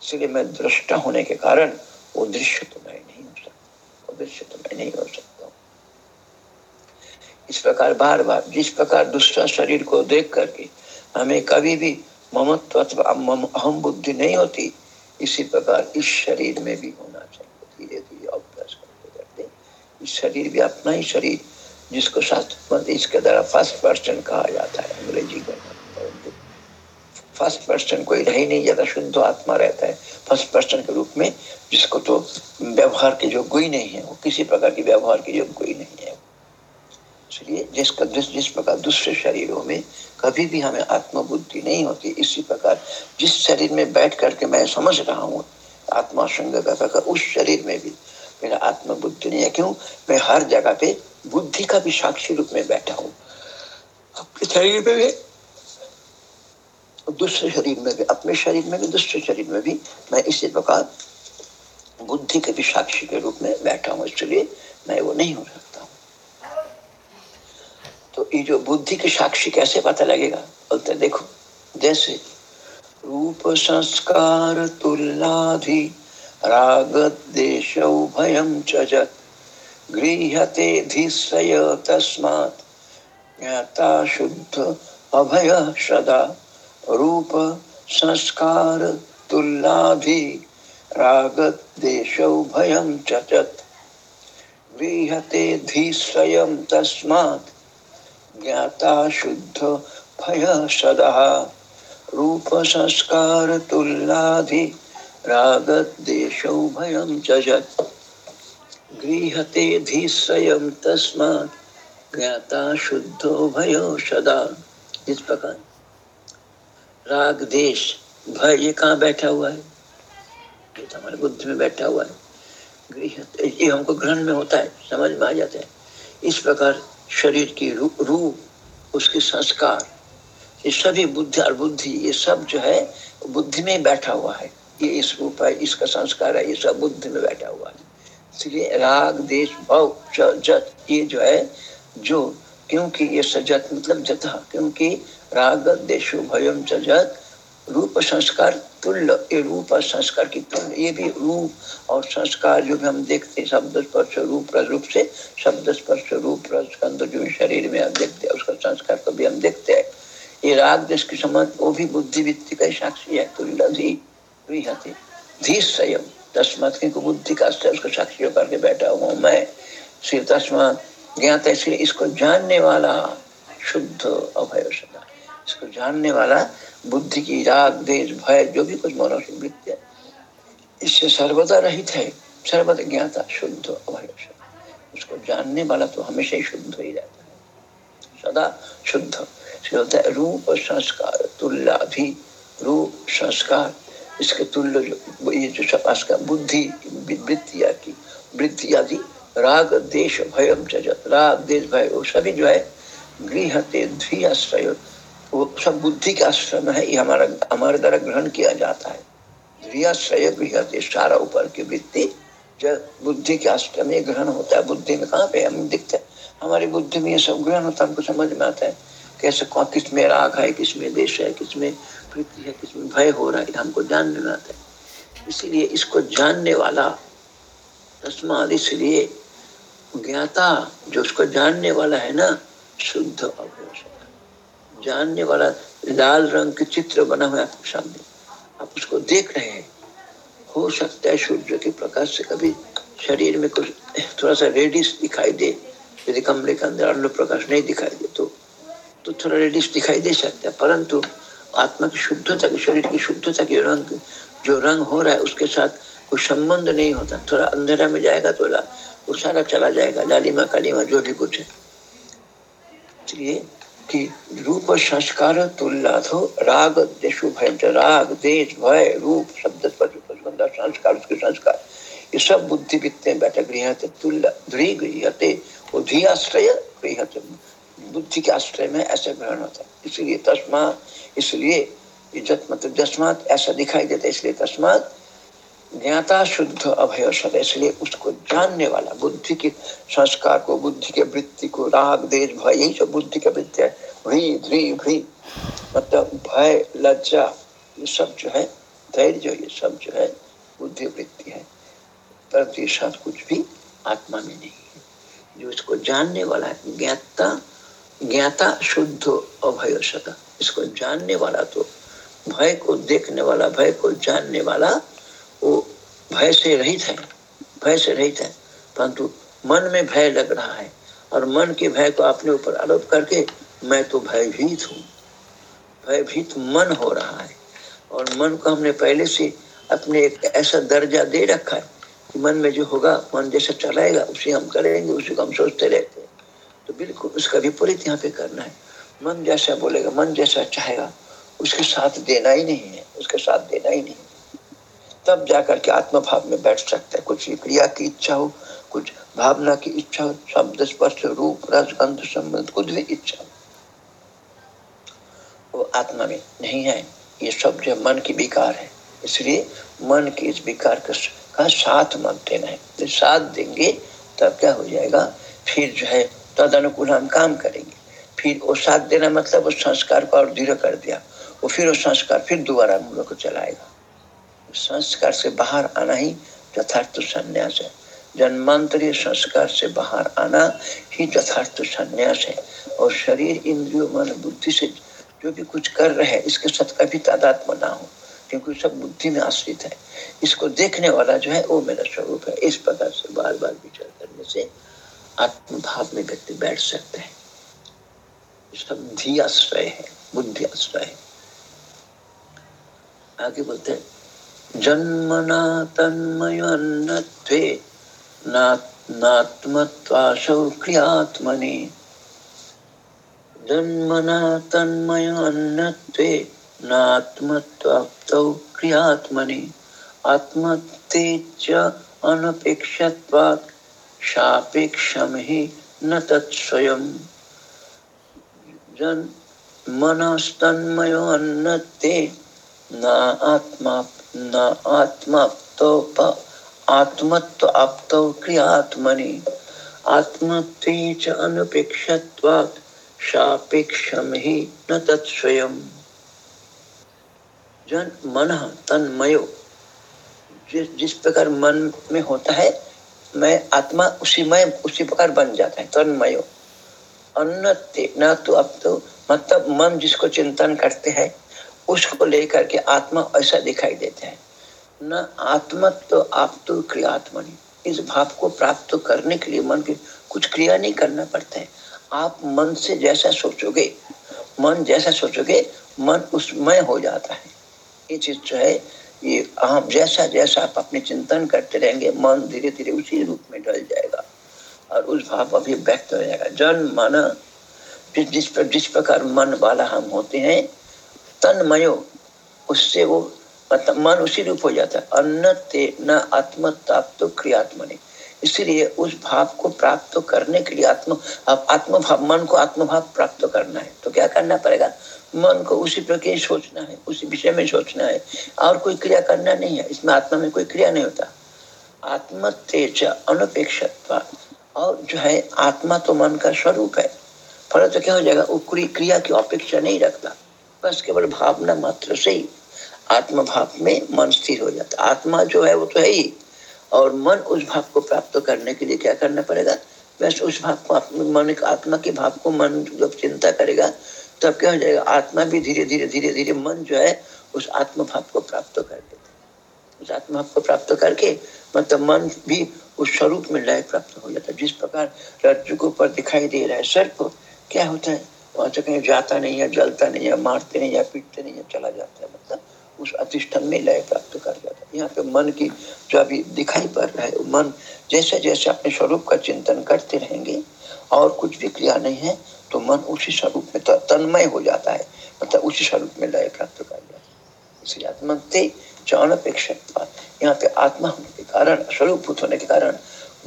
इसलिए मैं दृष्टा होने के कारण वो दृश्य तो मैं नहीं हो सकता। वो दृश्य तो मैं नहीं हो सकता इस प्रकार बार बार, जिस प्रकार दूसरा शरीर को देख करके हमें कभी भी ममत्व अहम बुद्धि नहीं होती। इसी प्रकार इस शरीर में भी होना चाहिए। धीरे धीरे अभ्यास कर शरीर भी अपना ही शरीर, जिसको शास्त्र इसके द्वारा फ़र्स्ट पर्सन कहा जाता है, अंग्रेज़ी में। फ़र्स्ट पर्सन कोई रह नहीं जाता शुद्ध आत्मा रहता है। फ़र्स्ट पर्सन के रूप में जिसको तो व्यवहार के योग्य ही नहीं है, वो किसी प्रकार की व्यवहार के योग्य ही नहीं है इसलिए जिसका जिस जिस प्रकार दूसरे शरीरों में कभी भी हमें आत्मबुद्धि नहीं होती, इसी प्रकार जिस शरीर में बैठ करके मैं समझ रहा हूँ, आत्मा संग उस शरीर में भी, मेरा आत्मबुद्धि नहीं है। क्यों? मैं हर जगह पे बुद्धि का भी साक्षी रूप में बैठा हूँ। अपने शरीर में भी, दूसरे शरीर में भी, अपने शरीर में भी, दूसरे शरीर में भी मैं इसी प्रकार बुद्धि के भी साक्षी के रूप में बैठा हूँ। इसलिए मैं वो नहीं हूँ तो ये जो बुद्धि के साक्षी कैसे पता लगेगा? बोलते देखो, जैसे रूप संस्कार तुल्लाधि, राग देश भयम च गृहते धिश्रय तस्मात्, ज्ञाता शुद्ध अभय सदा। रूप संस्कार तुल्लाधि, राग देशौ भयं चचत् गृहते धी स्वयं तस्मात् ज्ञाता शुद्ध भय सदा। रूप संस्कार तुल्लाधि राग देशौ भयं चचत् गृहते धी स्वयं तस्मात् ज्ञाता शुद्धो भयो सदा। इस प्रकार। राग देश भय, ये कहाँ बैठा हुआ है? ये तो हमारे बुद्धि में बैठा हुआ है। ये हमको ग्रहण में होता है, समझ में आ जाता है। इस प्रकार शरीर की रू, उसके संस्कार ये सभी बुद्धि और बुद्धि ये सब जो है बुद्धि में बैठा हुआ है। ये इस रूप है इसका संस्कार है ये सब बुद्धि में बैठा हुआ है। इसलिए राग देश भव जत ये जो है जो क्योंकि ये सजत मतलब जता क्योंकि राग देशो भयम जत रूप संस्कार तुल्य ये रूप और संस्कार की तुल्य, ये भी रूप और संस्कार जो भी हम देखते शब्द स्पर्श रूप रूप से, शब्द स्पर्श रूप अंदर जो शरीर में हम देखते हैं, उसका संस्कार को भी हम देखते हैं। ये राग देश की समझ वो भी बुद्धि वित्ति का साक्षी है, तुल्य धी धी संयम, तस्मत की बुद्धि का उसको साक्षी करके बैठा हुआ मैं। श्री तस्मत ज्ञात इसलिए इसको जानने वाला शुद्ध अभय सदा इसको जानने वाला बुद्धि की राग, देश, भय, जो भी कुछ मनुष्य वृत्ति है, इससे सर्वदा रहित है, सर्वदा ज्ञाता, शुद्ध अभय उसको जानने वाला तो हमेशा ही शुद्ध ही रहता है। सदा शुद्ध। होता है, रूप संस्कार, तुल्याधि, रूप संस्कार। इसके तुल्य जो, ये जो सपास का बुद्धि वृत्तिया की वृत्ति आदि राग, देश, भयम राग, देश, भय, वो सभी जो है गृह द्विआश्रय वो सब बुद्धि का आश्रय में है, ये हमारा, हमारे द्वारा ग्रहण किया जाता है। सारा ऊपर की वृत्ति, जब बुद्धि के आश्रम में ग्रहण होता है, बुद्धि में कहाँ पे हम दिखते हैं? हमारी बुद्धि में ये सब ग्रहण होता है, हमको समझ में आता है, कैसे कौन, किसमें राग है, किसमें देश है, किसमें प्रीति है, किसमें भय हो रहा है हमको जानने में आता है। इसीलिए इसको जानने वाला तस्माद इसलिए ज्ञाता जो उसको जानने वाला है ना, शुद्ध अवयव जानने वाला लाल रंग के चित्र बना हुआ आपके सामने। आप उसको देख रहे हैं। हो सकता है सूर्य के प्रकाश से कभी शरीर में कुछ थोड़ा सा रेडिस दिखाई दे। यदि कमरे के अंदर अन्य प्रकाश नहीं दिखाई दे तो तो थोड़ा रेडिस दिखाई दे सकता है। परंतु आत्मा की शुद्धता की शरीर की शुद्धता के रंग जो रंग हो रहा है, उसके साथ कोई संबंध नहीं होता। थोड़ा अंधेरा में जाएगा तो वो सारा चला जाएगा। लालिमा, कालीमा, जो भी कुछ है। कि रूप संस्कार तुल्लाथो राग देशु भय राग देश भय, रूप, शब्द संस्कार, उसके संस्कार। ये सब बुद्धि वित्ते बैठे गृह तुल्य ध्री गृहते वो धी आश्रय गृह बुद्धि के आश्रय में ऐसे ग्रहण होता है। इसलिए तस्मा इसलिए इज़्ज़त मतलब जस्मात ऐसा दिखाई देता है, इसलिए तस्मात ज्ञाता शुद्ध अभय सद इसलिए उसको जानने वाला, बुद्धि के संस्कार को, बुद्धि के वृत्ति को, राग, देश, भय, यही जो बुद्धि का वृत्ति है, भ्री ध्री भ्री मतलब भय, लज्जा, ये सब जो है, धैर्य, ये सब जो है, बुद्धि, वृत्ति है परंतु ये सब कुछ भी आत्मा में नहीं है। जो इसको जानने वाला है, ज्ञाता ज्ञाता शुद्ध अभय सदा इसको जानने वाला तो भय को देखने वाला, भय को जानने वाला भय से रहित है, भय से रहित है, परंतु मन में भय लग रहा है और मन के भय को अपने ऊपर आरोप करके मैं तो भयभीत हूँ। भयभीत मन हो रहा है और मन को हमने पहले से अपने एक ऐसा दर्जा दे रखा है कि मन में जो होगा, मन जैसा चलाएगा, उसे हम करेंगे, उसी को हम सोचते रहते हैं। तो बिल्कुल उसका विपरीत यहाँ पे करना है। मन जैसा बोलेगा, मन जैसा चाहेगा, उसके साथ देना ही नहीं है, उसके साथ देना ही नहीं तब जाकर के आत्मा भाव में बैठ सकता है। कुछ क्रिया की इच्छा हो, कुछ भावना की इच्छा हो, शब्द स्पर्श, रूप, रस, गंध, संबंध, कुछ भी इच्छा वो आत्मा में नहीं है। ये सब जो मन की विकार है। इसलिए मन के इस विकार का साथ मत देना है। तो साथ देंगे, तब क्या हो जाएगा? फिर जो है तद अनुकूल हम काम करेंगे। फिर वो साथ देना मतलब उस संस्कार को और दृढ़ कर दिया। वो फिर वो संस्कार फिर दोबारा मूल को चलाएगा। संस्कार से बाहर आना ही यथार्थ संन्यास है। जन्मांतरीय संस्कार से बाहर आना ही यथार्थ संन्यास है। और शरीर, इंद्रियों, मन, बुद्धि से जो भी कुछ कर रहे हैं, इसके साथ कभी तादात्म ना हो, क्योंकि सब बुद्धि में आश्रित है। इसको देखने वाला जो है, वो मेरा स्वरूप है। इस प्रकार से बार बार विचार करने से आत्मभाव में व्यक्ति बैठ सकते हैं। सब धी आश्रय है, बुद्धि आश्रय है। आगे बोलते हैं जन्मना तन्मयन्नत्वे नात्मत्वासौ क्रियात्मनि जन्मना तन्मयन्नत्वे नात्मत्वाप्तौ क्रियात्मनि। आत्मत्ते च अनपेक्षत्वात् सापेक्षम ही न तत्स्वयं जन मनस्तन्मयो अन्नते न आत्मा न आत्मा तो आत्मत्व आप्तो क्रियात्मनि। आत्मत्वे अनुपेक्षत्वात् सापेक्षम ही न जन मन तन्मयो। जिस जिस प्रकार मन में होता है, मैं आत्मा उसी में उसी प्रकार बन जाता है, तन्मयो। अन्न न तो अब तो मतलब मन जिसको चिंतन करते हैं उसको लेकर के आत्मा ऐसा दिखाई देता है। न आत्मा तो आप तो क्रियात्मनि इस भाव को प्राप्त करने के लिए मन की कुछ क्रिया नहीं करना पड़ता है। आप मन से जैसा सोचोगे, मन जैसा सोचोगे, मन उसमय हो जाता है। ये चीज़ जो है, ये आप जैसा जैसा आप अपने चिंतन करते रहेंगे, मन धीरे धीरे उसी रूप में ढल जाएगा और उस भाव अभी व्यक्त हो जाएगा। जन मन जिस पर जिस प्रकार मन वाला हम होते हैं तन्मयो उससे वो मन उसी रूप हो जाता है। अन्न ते न आत्म ताप्त क्रियात्मने। इसलिए उस भाव को प्राप्त करने के लिए आत्म आत्म भाव मन को आत्म भाव प्राप्त करना है। तो क्या करना पड़ेगा? मन को उसी प्रकार सोचना है, उसी विषय में सोचना है। और कोई क्रिया करना नहीं है। इसमें आत्मा में कोई क्रिया नहीं होता। आत्म तेज अनपेक्ष और जो है, आत्मा तो मन का स्वरूप है। फल तो क्या हो जाएगा? वो क्रिया की अपेक्षा नहीं रखता। बस केवल भावना मात्र से ही आत्म भाव में मन स्थिर हो जाता आत्मा जो है वो तो है ही। और मन उस भाव को प्राप्त करने के लिए क्या करना पड़ेगा? बस उस भाव को मन आत्मा के भाव को मन जब चिंता करेगा, तब क्या हो जाएगा? आत्मा भी धीरे धीरे धीरे धीरे मन जो है, उस आत्म भाव को प्राप्त कर देता उस आत्म भाव को प्राप्त करके मतलब मन भी उस स्वरूप में लय प्राप्त हो जाता है। जिस प्रकार रज्जु को ऊपर दिखाई दे रहा है, सर्प, क्या होता है? वहाँ से कहीं जाता नहीं है, जलता नहीं है, मारते नहीं है, पीटते नहीं है, चला जाता है। मतलब उस अधिष्ठान में लय प्राप्त कर जाता है। यहाँ पे मन की जो अभी दिखाई पड़ रहा है मन जैसे जैसे अपने स्वरूप का चिंतन करते रहेंगे और कुछ भी क्रिया नहीं है तो मन उसी स्वरूप में तन्मय हो जाता है। मतलब उसी स्वरूप में लय प्राप्त कर जाता है। इसलिए यहाँ पे आत्मा होने के कारण स्वरूप होने के कारण,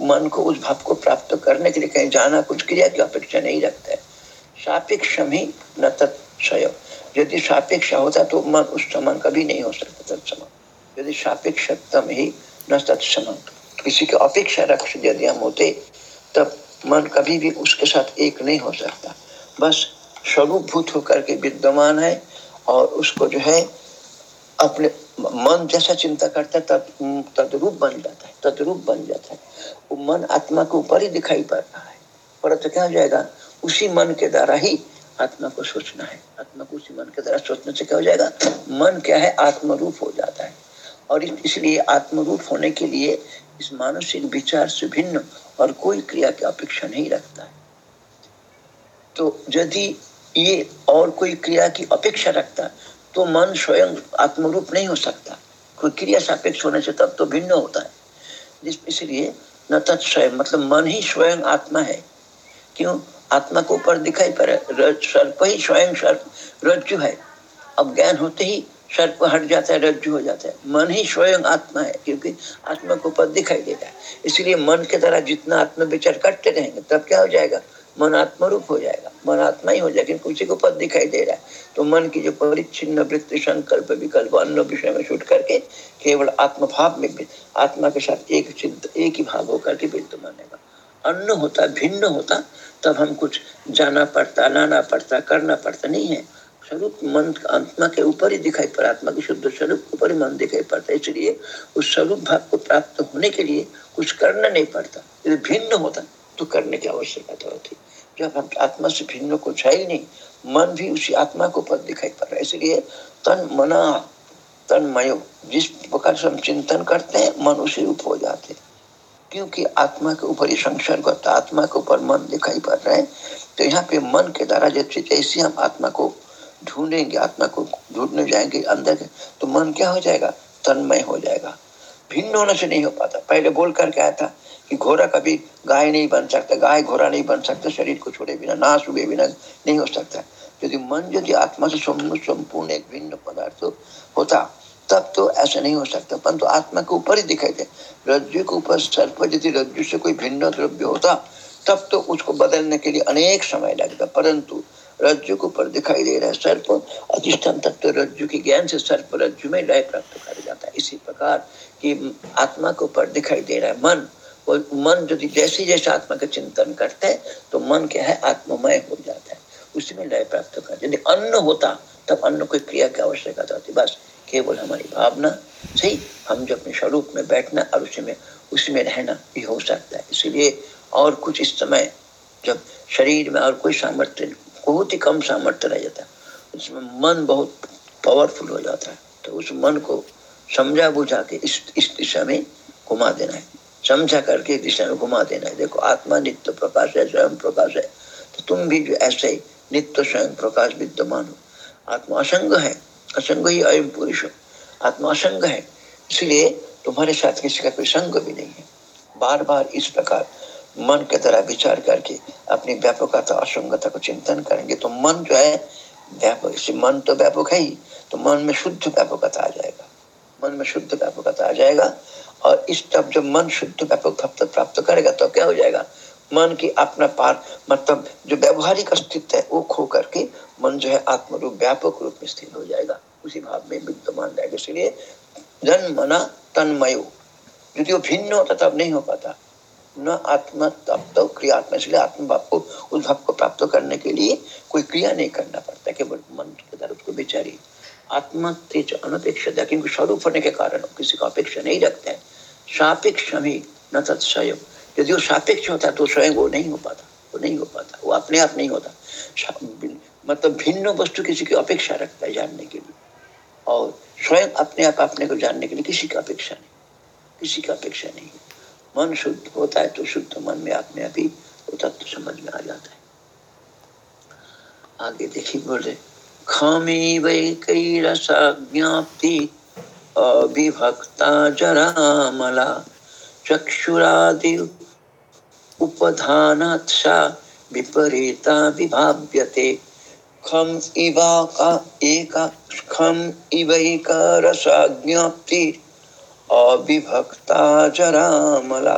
मन को उस भाव को प्राप्त करने के लिए कहीं जाना, कुछ क्रिया की अपेक्षा नहीं रखता है। सापेक्ष ही न तत्सय यदि सापेक्ष होता तो मन उस समान कभी नहीं हो सकता तत्समान यदि सापेक्षतम ही न तत्समान किसी की अपेक्षा रख यदि हम होते, तब मन कभी भी उसके साथ एक नहीं हो सकता। बस स्वरूप भूत होकर के विद्यमान है और उसको जो है अपने मन जैसा चिंता करता है, तब तदरूप बन जाता है, तदरूप बन जाता है। वो मन आत्मा के ऊपर ही दिखाई पड़ रहा है। परंतु क्या हो जाएगा? उसी मन के द्वारा ही आत्मा को सोचना है। आत्मा को उसी मन के द्वारा सोचने से क्या हो जाएगा? मन क्या है? आत्मरूप हो जाता है। और इसलिए आत्मरूप होने के लिए इस मानसिक विचार से भिन्न और कोई क्रिया की अपेक्षा नहीं रखता है। तो यदि ये और कोई क्रिया की अपेक्षा रखता तो मन स्वयं आत्मरूप नहीं हो सकता। कोई क्रिया सापेक्ष होने से तब तो भिन्न होता है। इसलिए न तत्स्वयं मतलब मन ही स्वयं आत्मा है। क्यों? आत्मा को ऊपर दिखाई पड़े सर्प ही स्वयं सर्प, रज्जु है। अब ज्ञान होते ही सर्प हट जाता है, रज्जु हो जाता है। मन ही स्वयं आत्मा है, क्योंकि आत्मा को पद दिखाई देता है। इसलिए मन के द्वारा जितना आत्म विचार करते रहेंगे, तब क्या हो जाएगा? मन आत्मा रूप हो जाएगा। मन आत्मा ही हो जाएगा, क्योंकि उसी को पद दिखाई दे रहा है। तो मन की जो परिच्छिन्न वृत्ति, संकल्प, विकल्प, अन्य विषय में छूट करके केवल आत्मभाव में आत्मा के साथ एक चिंत एक ही भाव होकर के विद्यमान अन्न होता, भिन्न होता तब हम कुछ जाना पड़ता, लाना पड़ता, करना पड़ता, नहीं है। स्वरूप मन आत्मा के ऊपर ही दिखाई पड़ा, आत्मा के शुद्ध स्वरूप के ऊपर ही मन दिखाई पड़ता है। इसलिए उस स्वरूप भाव को प्राप्त होने के लिए कुछ करना नहीं पड़ता। यदि भिन्न होता तो करने की आवश्यकता होती। जब हम आत्मा से भिन्न कुछ है ही नहीं, मन भी उसी आत्मा को पद दिखाई पड़ रहा है। इसलिए तन मना, तन मयो, जिस प्रकार से हम चिंतन करते हैं, मन उसी रूप हो जाते हैं। क्योंकि आत्मा के ऊपर ही संसर्ग होता आत्मा के ऊपर मन दिखाई पड़ रहा है तो यहाँ पे मन के द्वारा जैसे जैसे हम आत्मा को ढूंढेंगे, आत्मा को ढूँढने जाएँगे अंदर के तो मन क्या हो जाएगा? तन्मय हो जाएगा। भिन्न होने से नहीं हो पाता। पहले बोल कर क्या था कि घोड़ा कभी गाय नहीं बन सकता, गाय घोड़ा नहीं बन सकता, शरीर को छोड़े बिना नाश हुए बिना नहीं हो सकता। यदि मन यदि आत्मा से संपूर्ण एक भिन्न पदार्थ होता तब तो ऐसा नहीं हो सकता। परंतु तो आत्मा के ऊपर ही दिखाई दे। रज्जु के ऊपर सर्प यदि रज्जु से कोई भिन्न द्रव्य होता, तब तो उसको बदलने के लिए अनेक समय लगता। परंतु रज्जु के ऊपर दिखाई दे रहा है सर्प, अधिष्ठान तत्व तो रज्जु के ज्ञान से सर्प रज्जु में लय प्राप्त कर जाता है। इसी प्रकार की आत्मा के ऊपर दिखाई दे रहा है मन। और मन यदि जैसे जैसे आत्मा का चिंतन करते हैं तो मन क्या है? आत्ममय हो जाता है। उसमें लय प्राप्त कर। यदि अन्न होता, तब अन्न कोई क्रिया की आवश्यकता होती। बस केवल हमारी भावना, सही? हम जो अपने स्वरूप में बैठना और उसी में उसी में रहना भी हो सकता है। इसलिए और कुछ इस समय जब शरीर में और कोई सामर्थ्य, बहुत ही कम सामर्थ्य रह जाता है, उसमें मन बहुत पावरफुल हो जाता है तो उस मन को समझा बुझा के इस इस दिशा में घुमा देना है। समझा करके इस दिशा में घुमा देना है। देखो, आत्मा नित्य प्रकाश है, स्वयं प्रकाश है तो तुम भी जो ऐसे नित्य, स्वयं प्रकाश विद्यमान हो। आत्मा असंग है असंग ही अयम पुरुष। आत्मा असंग है। इसलिए तुम्हारे साथ किसी का कोई संग भी नहीं है। बार बार इस प्रकार मन के तरह विचार करके अपनी व्यापकता, असंगता को चिंतन करेंगे तो मन जो है, व्यापक मन तो व्यापक है ही तो मन में शुद्ध व्यापकता आ जाएगा। मन में शुद्ध व्यापकता आ जाएगा और इस तब जब मन शुद्ध व्यापक प्राप्त करेगा तो क्या हो जाएगा? मन की अपना पार मतलब जो व्यवहारिक अस्तित्व है, वो खो करके मन जो है आत्म रूप व्यापक रूप में स्थिर हो जाएगा। उसी भाव में विद्यमान रहेगा इसलिए जन मना तन्मयो, यदि वो भिन्न होता तब नहीं हो पाता। न आत्मा तब तो क्रियात्मा इसलिए आत्म भाव को, उस भाव को प्राप्त करने के लिए कोई क्रिया नहीं करना पड़ता, केवल मन के द्वारा उसको विचारी आत्मा तेज अनपेक्षा क्योंकि स्वरूप होने के कारण किसी को अपेक्षा नहीं रखते हैं। सापेक्ष ही न यदि वो सापेक्ष होता तो स्वयं वो नहीं हो पाता, वो नहीं हो पाता, वो अपने आप नहीं होता। मतलब भिन्न वस्तु किसी की अपेक्षा रखता है जानने के लिए। और स्वयं अपने आप, अपने को जानने के लिए किसी की अपेक्षा नहीं, किसी की अपेक्षा नहीं। मन शुद्ध होता है तो शुद्ध मन में अपने आप ही तत्व समझ में आ जाता है। आगे देखिए, बोल बोले खमी वै रसा ज्ञाप्ति अविभक्ता जरामला चक्षुरादि उपधानात् सा विपरीता विभाव्यते। खम इवा का एक खम इवैक रसाज्ञप्ति। अविभक्ता जरामला।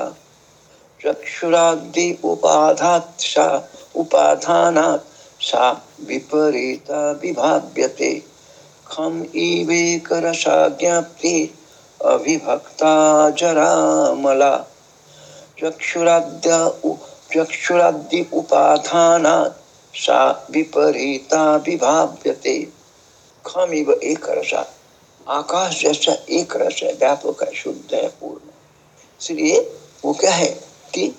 उपाधात् सा उपाधानात् सा विपरीता विभाव्यते। खम इवेक रसाज्ञप्ति। अविभक्ता जरामला। चक्षुराद्य चक्षुरादि उपाधाना सा विपरीता विभाव्यते। खमिव एक रसा आकाश जैसा एक रस है, व्यापक है, शुद्ध है, पूर्ण इसलिए वो क्या है कि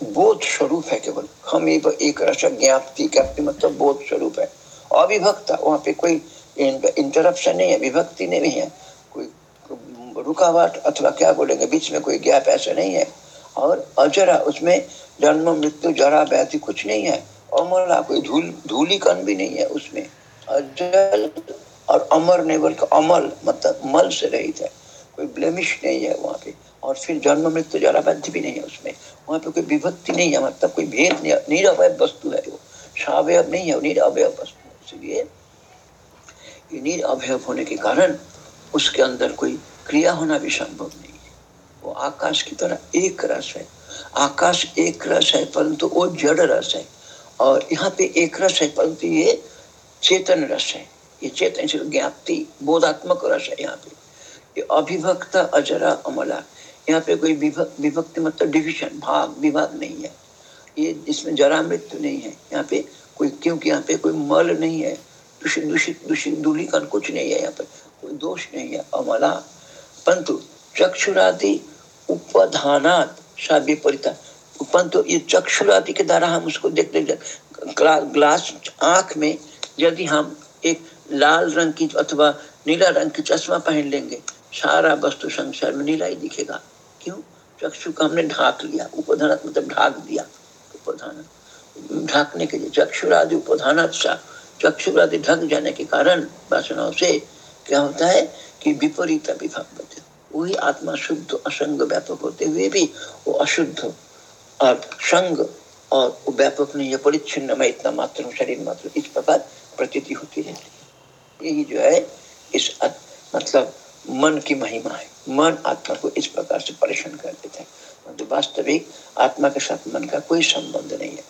बोध स्वरूप है केवल। हम एक रस ज्ञाप्ति ज्ञाप्ति मतलब बोध स्वरूप है। अविभक्ता, वहाँ पे कोई इंटरप्शन नहीं है, विभक्ति नहीं है। कोई रुकावट अथवा क्या बोलेंगे, बीच में कोई गैप ऐसा नहीं है। और अजरा उसमें जन्म, मृत्यु, जरा व्याधि कुछ नहीं है। अमला कोई धूल, धूली कण भी नहीं है उसमें। अजल और अमर ने बोल अमल मतलब मल से रहित है। कोई ब्लेमिश नहीं है वहाँ पे। और फिर जन्म, मृत्यु, जरा व्याधि भी नहीं है उसमें। वहाँ पे कोई विभक्ति नहीं है मतलब कोई भेद नहीं निरवय वस्तु है वो। सावयव नहीं है निरवय वस्तु इसलिए ये निरवय होने के कारण उसके अंदर कोई क्रिया होना भी संभव नहीं। वो आकाश की तरह एक रस है। आकाश एक रस है, परंतु वो जड़ रस है। और यहाँ पे एक रस है, परंतु ये चेतन रस है। ये चेतन से ज्ञाप्ति, बोधात्मक रस है यहाँ पे। ये अभिभक्त अजरा अमला। यहाँ पे कोई विभक्ति मतलब डिविजन भाग विभाग नहीं है। ये इसमें जरा मृत्यु नहीं है। यहाँ पे कोई, क्योंकि यहाँ पे कोई मल नहीं है। दूषित दूषित दूषित दूलीकन कुछ नहीं है यहाँ पे। कोई दोष नहीं है, अमला। परंतु चक्षुरादि उपधानात विपरीत परंतु ये चक्षुरादि के द्वारा हम उसको देख लेंगे ग्लास आँख में यदि हम एक लाल रंग की अथवा नीला रंग की चश्मा पहन लेंगे, सारा वस्तु संसार में नीला ही दिखेगा। क्यों? चक्षु को हमने ढाक लिया उपधान मतलब ढाक दिया उपधान ढाकने के लिए चक्षुरादि उपधान चक्षुरादि ढक जाने के कारण वासनाओं से क्या होता है कि विपरीत विभाग वही आत्मा शुद्ध असंग व्यापक होते हुए भी वो अशुद्ध और संग और व्यापक नहीं है परिच्छिन्न में इतना मात्र शरीर मात्र इस प्रकार प्रतीति होती है यही जो है इस मतलब मन की महिमा है मन आत्मा को इस प्रकार से परेशान कर देता है तो वास्तविक आत्मा के साथ मन का कोई संबंध नहीं है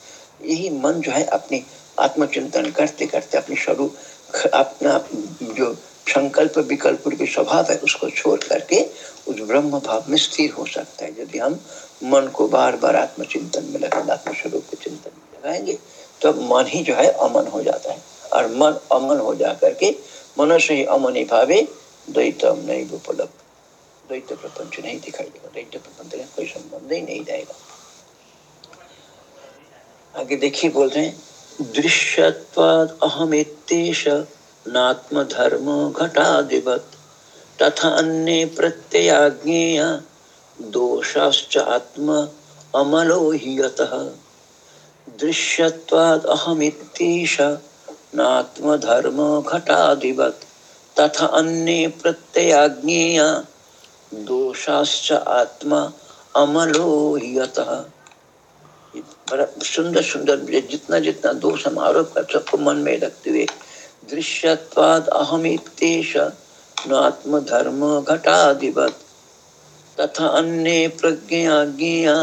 यही मन जो है अपनी आत्मचिंतन करते करते अपनी स्वरूप अपना जो संकल्प विकल्प के स्वभाव है, उसको छोड़ करके उस ब्रह्म भाव में स्थिर हो सकता है। यदि हम मन को बार बार आत्मचिंतन में लगा आत्म स्वरूप के चिंतन में लगाएँगे तो मन ही जो है अमन हो जाता है। और मन अमन हो जा करके मनुष्य ही अमन ही भावे, द्वैतम नहीं उपलब्ध। द्वैत प्रपंच नहीं दिखाई देगा। द्वैत प्रपंच का कोई संबंध ही नहीं रहेगा। आगे देखिए बोल रहे हैं दृश्यत्वाद अहम नात्मधर्म घटाधिपत तथा अन्य प्रत्ययाज्ञेय दोषाश्च आत्म अमलो हि यतः। दृश्यत्वाद् अहमित्येष नात्मधर्म घटाधिपत तथा अन्य प्रत्ययाज्ञेय दोषाश्च आत्मा अमलो बड़ा सुंदर सुंदर जितना जितना दोष हम आरोप कर सबको मन में रखते हुए दृश्यत्वाद अहमितेश नात्मधर्म घटाधिपत तथा अन्य प्रज्ञा ज्ञा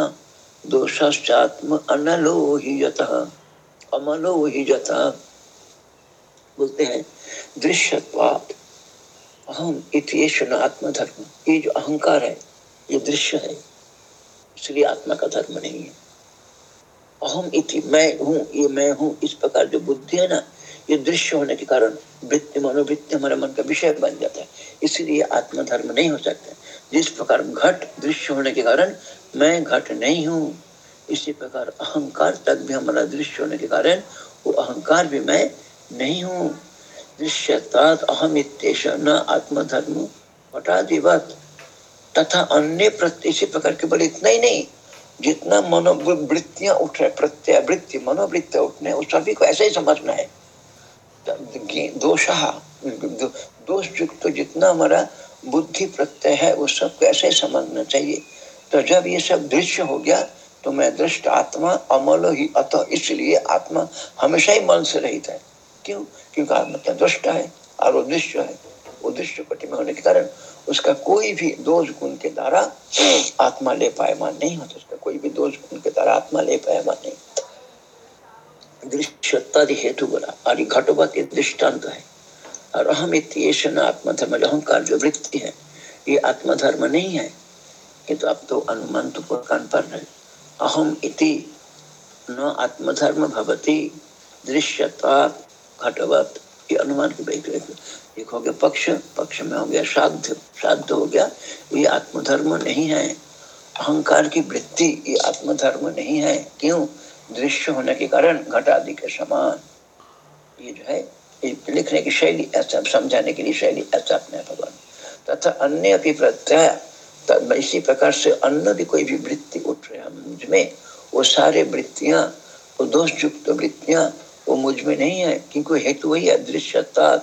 दोषाश्चात्म अनलो ही यतः, अमलो ही बोलते हैं दृश्यत्वाद अहम इतिश न आत्मधर्म ये जो अहंकार है, ये दृश्य है, इसलिए आत्मा का धर्म नहीं है। अहम इति मैं हूँ, ये मैं हूँ, इस प्रकार जो बुद्धि है ना ये दृश्य होने के कारण वृत्ति मनोवृत्ति हमारे मन का विषय बन जाता है। इसलिए आत्मधर्म नहीं हो सकता। जिस प्रकार घट दृश्य होने के कारण मैं घट नहीं हूँ, इसी प्रकार अहंकार तक भी हमारा दृश्य होने के कारण वो अहंकार भी मैं नहीं हूँ। दृश्यतात अहम इतेश न आत्मधर्म हटादिवत तथा अन्य इसी प्रकार के बोले इतना ही नहीं, जितना मनोवृत्तियाँ उठ रहे प्रत्यय वृत्ति, मनोवृत्ति उठने, उस सभी को ऐसे ही समझना है। दोष दोष युक्त तो जितना हमारा बुद्धि प्रत्यय है, वो सब कैसे समझना चाहिए? तो जब ये सब दृश्य हो गया तो मैं दृष्ट आत्मा, अमल ही अतः, इसलिए आत्मा हमेशा ही मन से रहित है। क्यों? क्योंकि आत्मा क्या दृष्ट है, और वो दृश्य है। वो दृश्य पट्टी में होने के कारण उसका कोई भी दोष गुण के द्वारा आत्मा ले पाएमान नहीं होता। उसका कोई भी दोष गुण के द्वारा आत्मा ले पाएमान नहीं दृश्यत्तादि हेतु बोला और घटवत ये दृष्टांत है। और अहम इतन आत्मधर्म अहंकार जो वृत्ति है, ये आत्मधर्म नहीं है। ये तो अब तो अनुमान तो कान पर रहे अहम इति न आत्मधर्म भवती, दृश्यता घटवत ये अनुमान की बैठ एक हो गया पक्ष पक्ष में हो गया साध्य साध्य हो गया, ये आत्मधर्म नहीं है। अहंकार की वृत्ति ये आत्मधर्म नहीं है। क्यों? दृश्य होने के कारण घट आदि के समान। ये जो है लिखने की शैली ऐसा, समझाने के लिए शैली ऐसा अपने भगवान तथा अन्य भी प्रत्यय इसी प्रकार से अन्य भी कोई भी वृत्ति उठ रहे हम मुझमें, वो सारे वृत्तियाँ, वो दोष युक्त वृत्तियाँ, वो मुझमें नहीं है क्योंकि हेतु वही है दृश्यता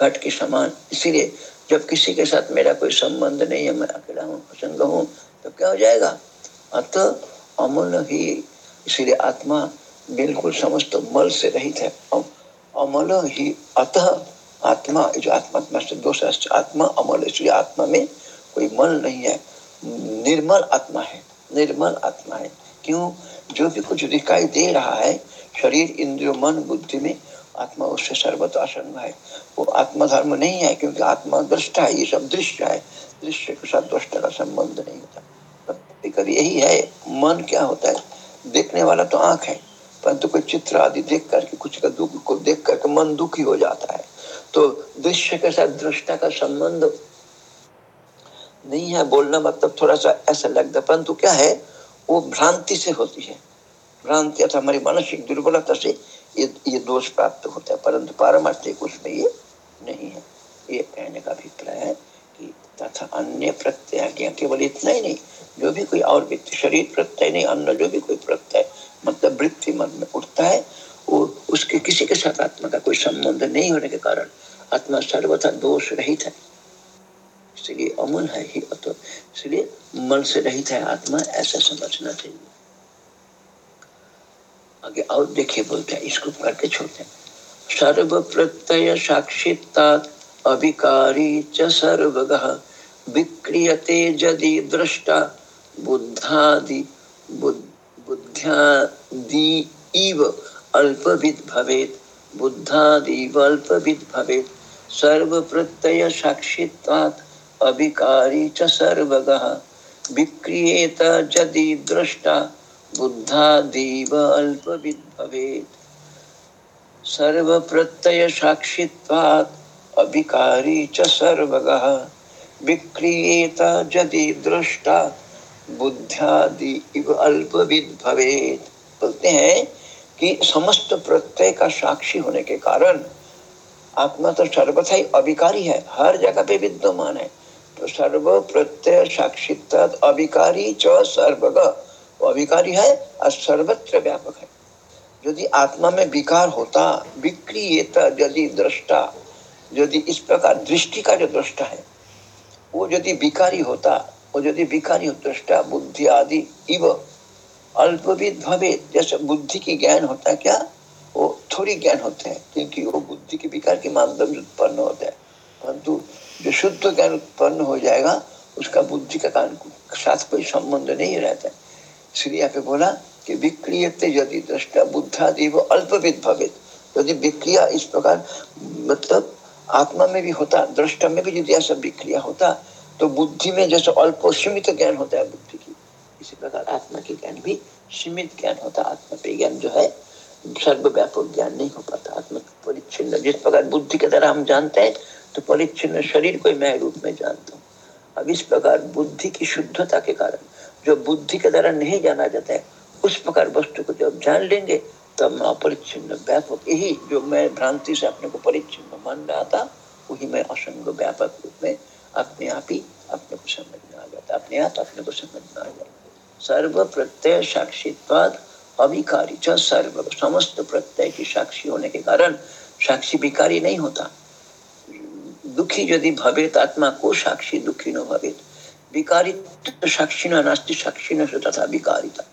घट के समान। इसीलिए जब किसी के साथ मेरा कोई संबंध नहीं है, मैं अकेला हूँ, प्रसंग हूँ तो क्या हो जाएगा? अतः अमल ही इसीलिए आत्मा बिल्कुल समस्त मल से रहित है। अमल ही अतः आत्मा जो आत्मा से आत्मा अमल इसलिए आत्मा में कोई मल नहीं है। निर्मल आत्मा है, निर्मल आत्मा है। क्यों? जो भी कुछ दिखाई दे रहा है, शरीर, इंद्रियो, मन, बुद्धि में, आत्मा उससे सर्वत है। वो आत्मा धर्म नहीं है, क्योंकि आत्मा दृष्टा है, ये सब दृश्य है। दृश्य के साथ दृष्टा का संबंध नहीं होता। यही है, मन क्या होता है? देखने वाला तो आँख है, परंतु कोई चित्र आदि देख करके, कुछ का दुख को देख करके मन दुखी हो जाता है। तो दृश्य के साथ दृष्टा का संबंध नहीं है बोलना मतलब थोड़ा सा ऐसा लगता परंतु क्या है, वो भ्रांति से होती है। भ्रांति अर्थात हमारी मानसिक दुर्बलता से ये ये दोष प्राप्त होता है, परंतु पारमार्थिक उसमें ये नहीं है। ये कहने का अभिप्राय है। तथा अन्य प्रत्यय केवल इतना ही नहीं, जो भी कोई और व्यक्ति, शरीर प्रत्यय नहीं अन्य जो भी कोई प्रत्यय मतलब वृत्ति मन में उठता है, वो उसके किसी के साथ आत्मा का कोई संबंध नहीं होने के कारण आत्मा सर्वथा दोष रहित है। इसलिए अमन है ही अतो। इसलिए मन से रहित है आत्मा, ऐसा समझना चाहिए। आगे और देखिए बोलते हैं, इसको करके छोड़ते हैं। सर्व प्रत्यय साक्षिता अभिकारी च विक्रियते यदि दृष्टा बुद्धादि बुद्ध्यादि इव अल्पविद भवेत। बुद्धादिव अल्पविद भवेत। सर्व प्रत्यय साक्षित्वात् अभिकारी च सर्वगः। विक्रियेत यदि दृष्टा बुद्धादीव अल्पविद भवेत्। सर्व प्रत्यय साक्षित्वात् अभिकारी च सर्वगः। विक्रियेत यदि दृष्टा बुद्धादि इव भवेत्। बोलते हैं कि समस्त प्रत्यय का साक्षी होने के कारण आत्मा तो सर्वथा ही अभिकारी है, हर जगह पे विद्यमान है। तो सर्व प्रत्यय साक्षित अभिकारी च सर्वग। अभिकारी है और सर्वत्र व्यापक है। यदि आत्मा में विकार होता, विक्रियत यदि दृष्टा, यदि इस प्रकार दृष्टि का जो दृष्टा है वो यदि विकारी होता, वो यदि विकारी हो दृष्टा, बुद्धि आदि, इव। अल्पविद भवे जैसे बुद्धि की ज्ञान होता है क्या? वो थोड़ी ज्ञान होते हैं, क्योंकि वो बुद्धि के विकार के से उत्पन्न होता है। परंतु जो शुद्ध ज्ञान उत्पन्न हो जाएगा, उसका बुद्धि का कारण साथ कोई संबंध नहीं रहता इसलिए यहाँ पे बोला कि विक्रिय यदि दृष्टा, बुद्धादि वो अल्पविद भवित यदि विक्रिया इस प्रकार मतलब आत्मा में भी होता, दृष्टा में भी यदि ऐसा विक्रिया होता तो बुद्धि में जैसे अल्प सीमित ज्ञान होता है बुद्धि की। इसी प्रकार आत्मा के ज्ञान भी सीमित ज्ञान होता, आत्मा पे ज्ञान जो है, सर्वव्यापक ज्ञान नहीं हो पाता, आत्मा परिच्छिन्न। जिस प्रकार बुद्धि के द्वारा हम जानते हैं तो परिच्छिन्न शरीर को मैं रूप में जानता हूँ। अब इस प्रकार बुद्धि की शुद्धता के कारण, जो बुद्धि के द्वारा नहीं जाना जाता है, उस प्रकार वस्तु को जब जान लेंगे तब मैं अपरिच्छिन्न व्यापक। यही जो मैं भ्रांति से अपने को परिच्छिन्न मान रहा था, वही मैं असंग व्यापक रूप में अपने आप ही अपने को समझ में आ जाता अपने आप अपने को समझ में आ जाता सर्व प्रत्यय साक्षीवाद अभिकारी सर्व। समस्त प्रत्यय की साक्षी होने के कारण साक्षी विकारी नहीं होता। दुखी यदि भवेत, आत्मा को साक्षी दुखी न भवेत। विकारी साक्षी न नास्ती साक्षी न तथा विकारिता।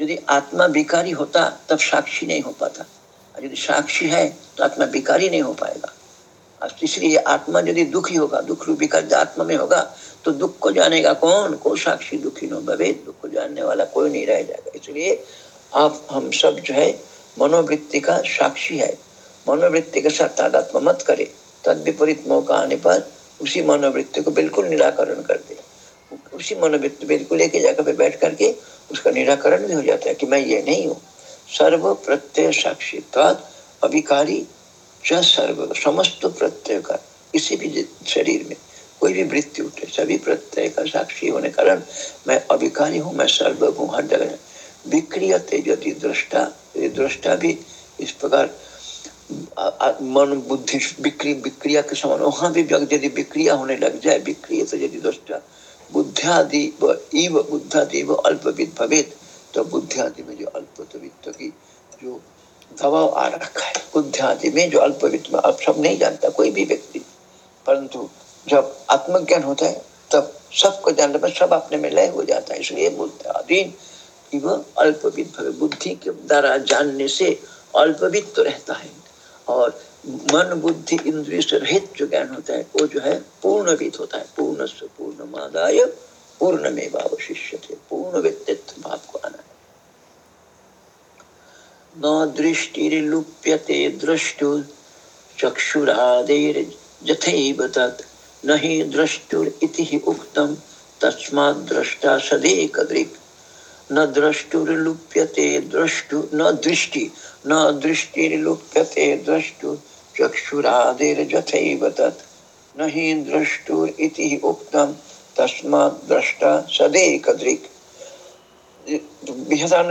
यदि आत्मा विकारी होता, तब साक्षी नहीं हो पाता। यदि साक्षी है तो आत्मा विकारी नहीं हो पाएगा। इसलिए आत्मा यदि दुखी होगा, दुख रूप विकार आत्मा में होगा तो दुख को जानेगा कौन? को साक्षी दुखी न भवे, दुख को जानने वाला कोई नहीं रह जाएगा। इसलिए आप, हम सब जो है, मनोवृत्ति का साक्षी है। मनोवृत्ति के साथ तादात्मा मत करे। तद विपरीत मौका आने पर उसी मनोवृत्ति को बिल्कुल निराकरण कर दे। उसी मनोवृत्ति बिल्कुल लेके जाकर पे बैठ करके उसका निराकरण भी हो जाता है कि मैं ये नहीं हूँ। सर्व प्रत्यय साक्षी अभिकारी सर्व, समस्त प्रत्यय का, किसी भी शरीर में कोई भी वृत्ति उठे, सभी प्रत्यय का साक्षी होने कारण मैं अभिकारी हूँ, मैं सर्व हूँ, हर जगह विक्रिय यदि दृष्टा दृष्टा भी इस प्रकार मन, बुद्धि, विक्री, विक्रिया के समान वहाँ भी यदि विक्रिया होने लग जाए, विक्रिय तो यदि दृष्टा बुद्धियादि इव बुद्धादि अल्पविद भवेद तो बुद्धियादि में जो अल्पवित्त की जो दबाव आ रखा है, बुद्धियादि में जो अल्पवित्त में अब सब नहीं जानता, कोई भी व्यक्ति। परंतु जब आत्मज्ञान होता है, तब सबको जानने पर सब अपने में लय हो जाता है। इसलिए बुद्धियादि अल्पविद बुद्धि के द्वारा जानने से अल्पवित्त तो रहता है। और मन, बुद्धि, इंद्रिय से रहित जो ज्ञान होता है, वो जो है पूर्णविद होता है। पूर्ण से पूर्ण मादाय पूर्ण में अवशिष्य थे पूर्ण व्यक्तित्व भाव को आना है न दृष्टिर्लुप्यते द्रष्टु चक्षुरादेर यथैव तत्। न हि द्रष्टुर इति उक्तम तस्मात् द्रष्टा सदेकदृक्। न द्रष्टुर्लुप्यते द्रष्टु, न दृष्टि, न दृष्टिर्लुप्यते द्रष्टु, चक्षुरादिर्जथैव तत्। न हि द्रष्टुर् इति उक्तं तस्मात् द्रष्टा सदेकदृक्।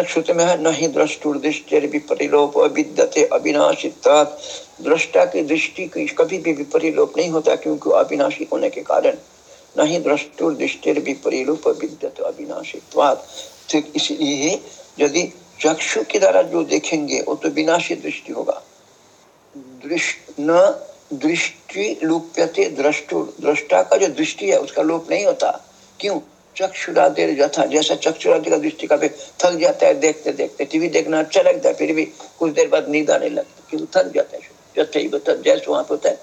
श्रुति में है न ही दृष्टुर्दृष्टि अविनाशित्वात्। दृष्टा की दृष्टि की कभी भी विपरिलोप नहीं होता, क्योंकि अविनाशी होने के कारण। न ही दृष्टुर्दृष्टि विपरिलोप विद्यते अविनाशित्वात्। ठीक इसलिए यदि चक्षु के द्वारा जो देखेंगे, वो तो विनाशी दृष्टि होगा। न दृष्टि लुप्यते दृष्टु दृष्टा का जो दृष्टि है, उसका लोप नहीं होता। क्यों? चक्षुरादे जथा जैसा चक्षुरादि का दृष्टि थक जाता है, देखते देखते, टीवी देखना अच्छा लगता है, फिर भी कुछ देर बाद नींद आने लगता क्यों? थक जाता है। जैसे वहाँ पर होता है,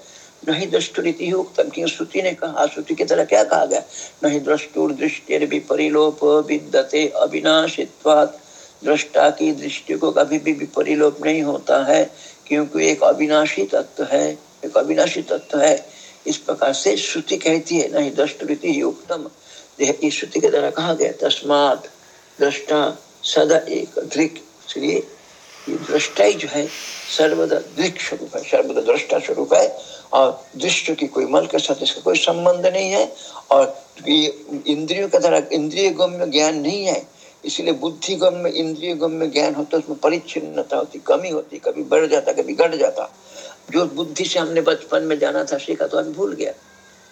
नहीं दृष्टुरीति उत्तम क्यों? श्रुति ने कहा, श्रुति की तरह क्या कहा गया? नहीं दृष्टुर दृष्टि विपरिलोप, विद्यते अविनाशित्वात्। दृष्टा की दृष्टि को कभी भी विपरिलोप नहीं होता है, क्योंकि एक अविनाशी तत्व है। एक अविनाशी तत्व है। इस प्रकार से श्रुति कहती है, नहीं दृष्टि ही उत्तम। इस श्रुति के द्वारा कहा गया तस्मात दृष्टा सदा एक दृक। इसलिए दृष्टा जो है, सर्वदा दृक स्वरूप है, सर्वदा दृष्टा स्वरूप है। और दृष्टि की कोई मल के साथ इसका कोई संबंध नहीं है। और ये इंद्रियों के द्वारा, इंद्रिय गम्य ज्ञान नहीं है। इसलिए बुद्धि गम्य इंद्रिय गम्य ज्ञान होता है, उसमें परिच्छिन्नता होती, कमी होती, कभी बढ़ जाता, कभी घट जाता। जो बुद्धि से हमने बचपन में जाना था सीखा तो हम भूल गया।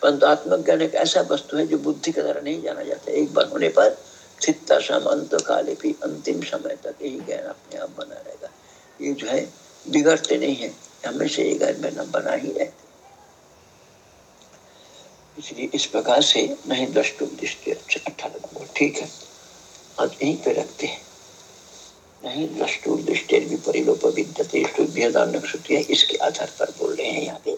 परंतु आत्मज्ञान एक ऐसा वस्तु है जो बुद्धि के द्वारा नहीं जाना जाता। एक बार होने पर सम अंत काले भी अंतिम समय तक यही ज्ञान अपने आप बना रहेगा। ये जो है, बिगड़ते नहीं है। हमेशा ये ज्ञान बना ही रहते इसलिए इस प्रकार से नहीं दृष्टि दृष्टि। अच्छा अठारह ठीक है। आज यहीं पे रखते हैं। नहीं दृष्टु दृष्टि विपरिलोप विद्यते है, इसके आधार पर बोल रहे हैं यहाँ पे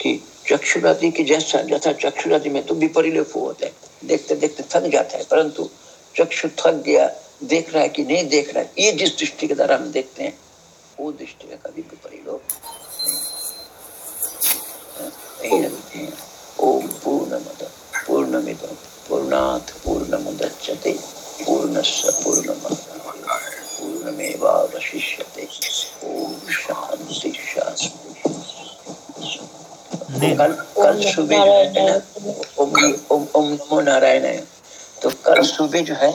कि चक्षुरादि की जैसा जैसा चक्षुरादि में तो विपरिलोप होता है। देखते देखते थक जाता है, परंतु चक्षु थक गया, देख रहा है कि नहीं देख रहा है, ये जिस दृष्टि के द्वारा हम देखते हैं, वो दृष्टि का कभी विपरिलोप नहीं। रखते हैं ओम पूर्णमद पूर्णमिदम पूर्णात् पूर्णमुदच्यते। पूर्णस्य पूर्णमद। पूर्णमेवावशिष्यते ओम शांति शांति कल कल सुबह जो है ओम ओम नमो नारायण है। तो कल सुबह जो है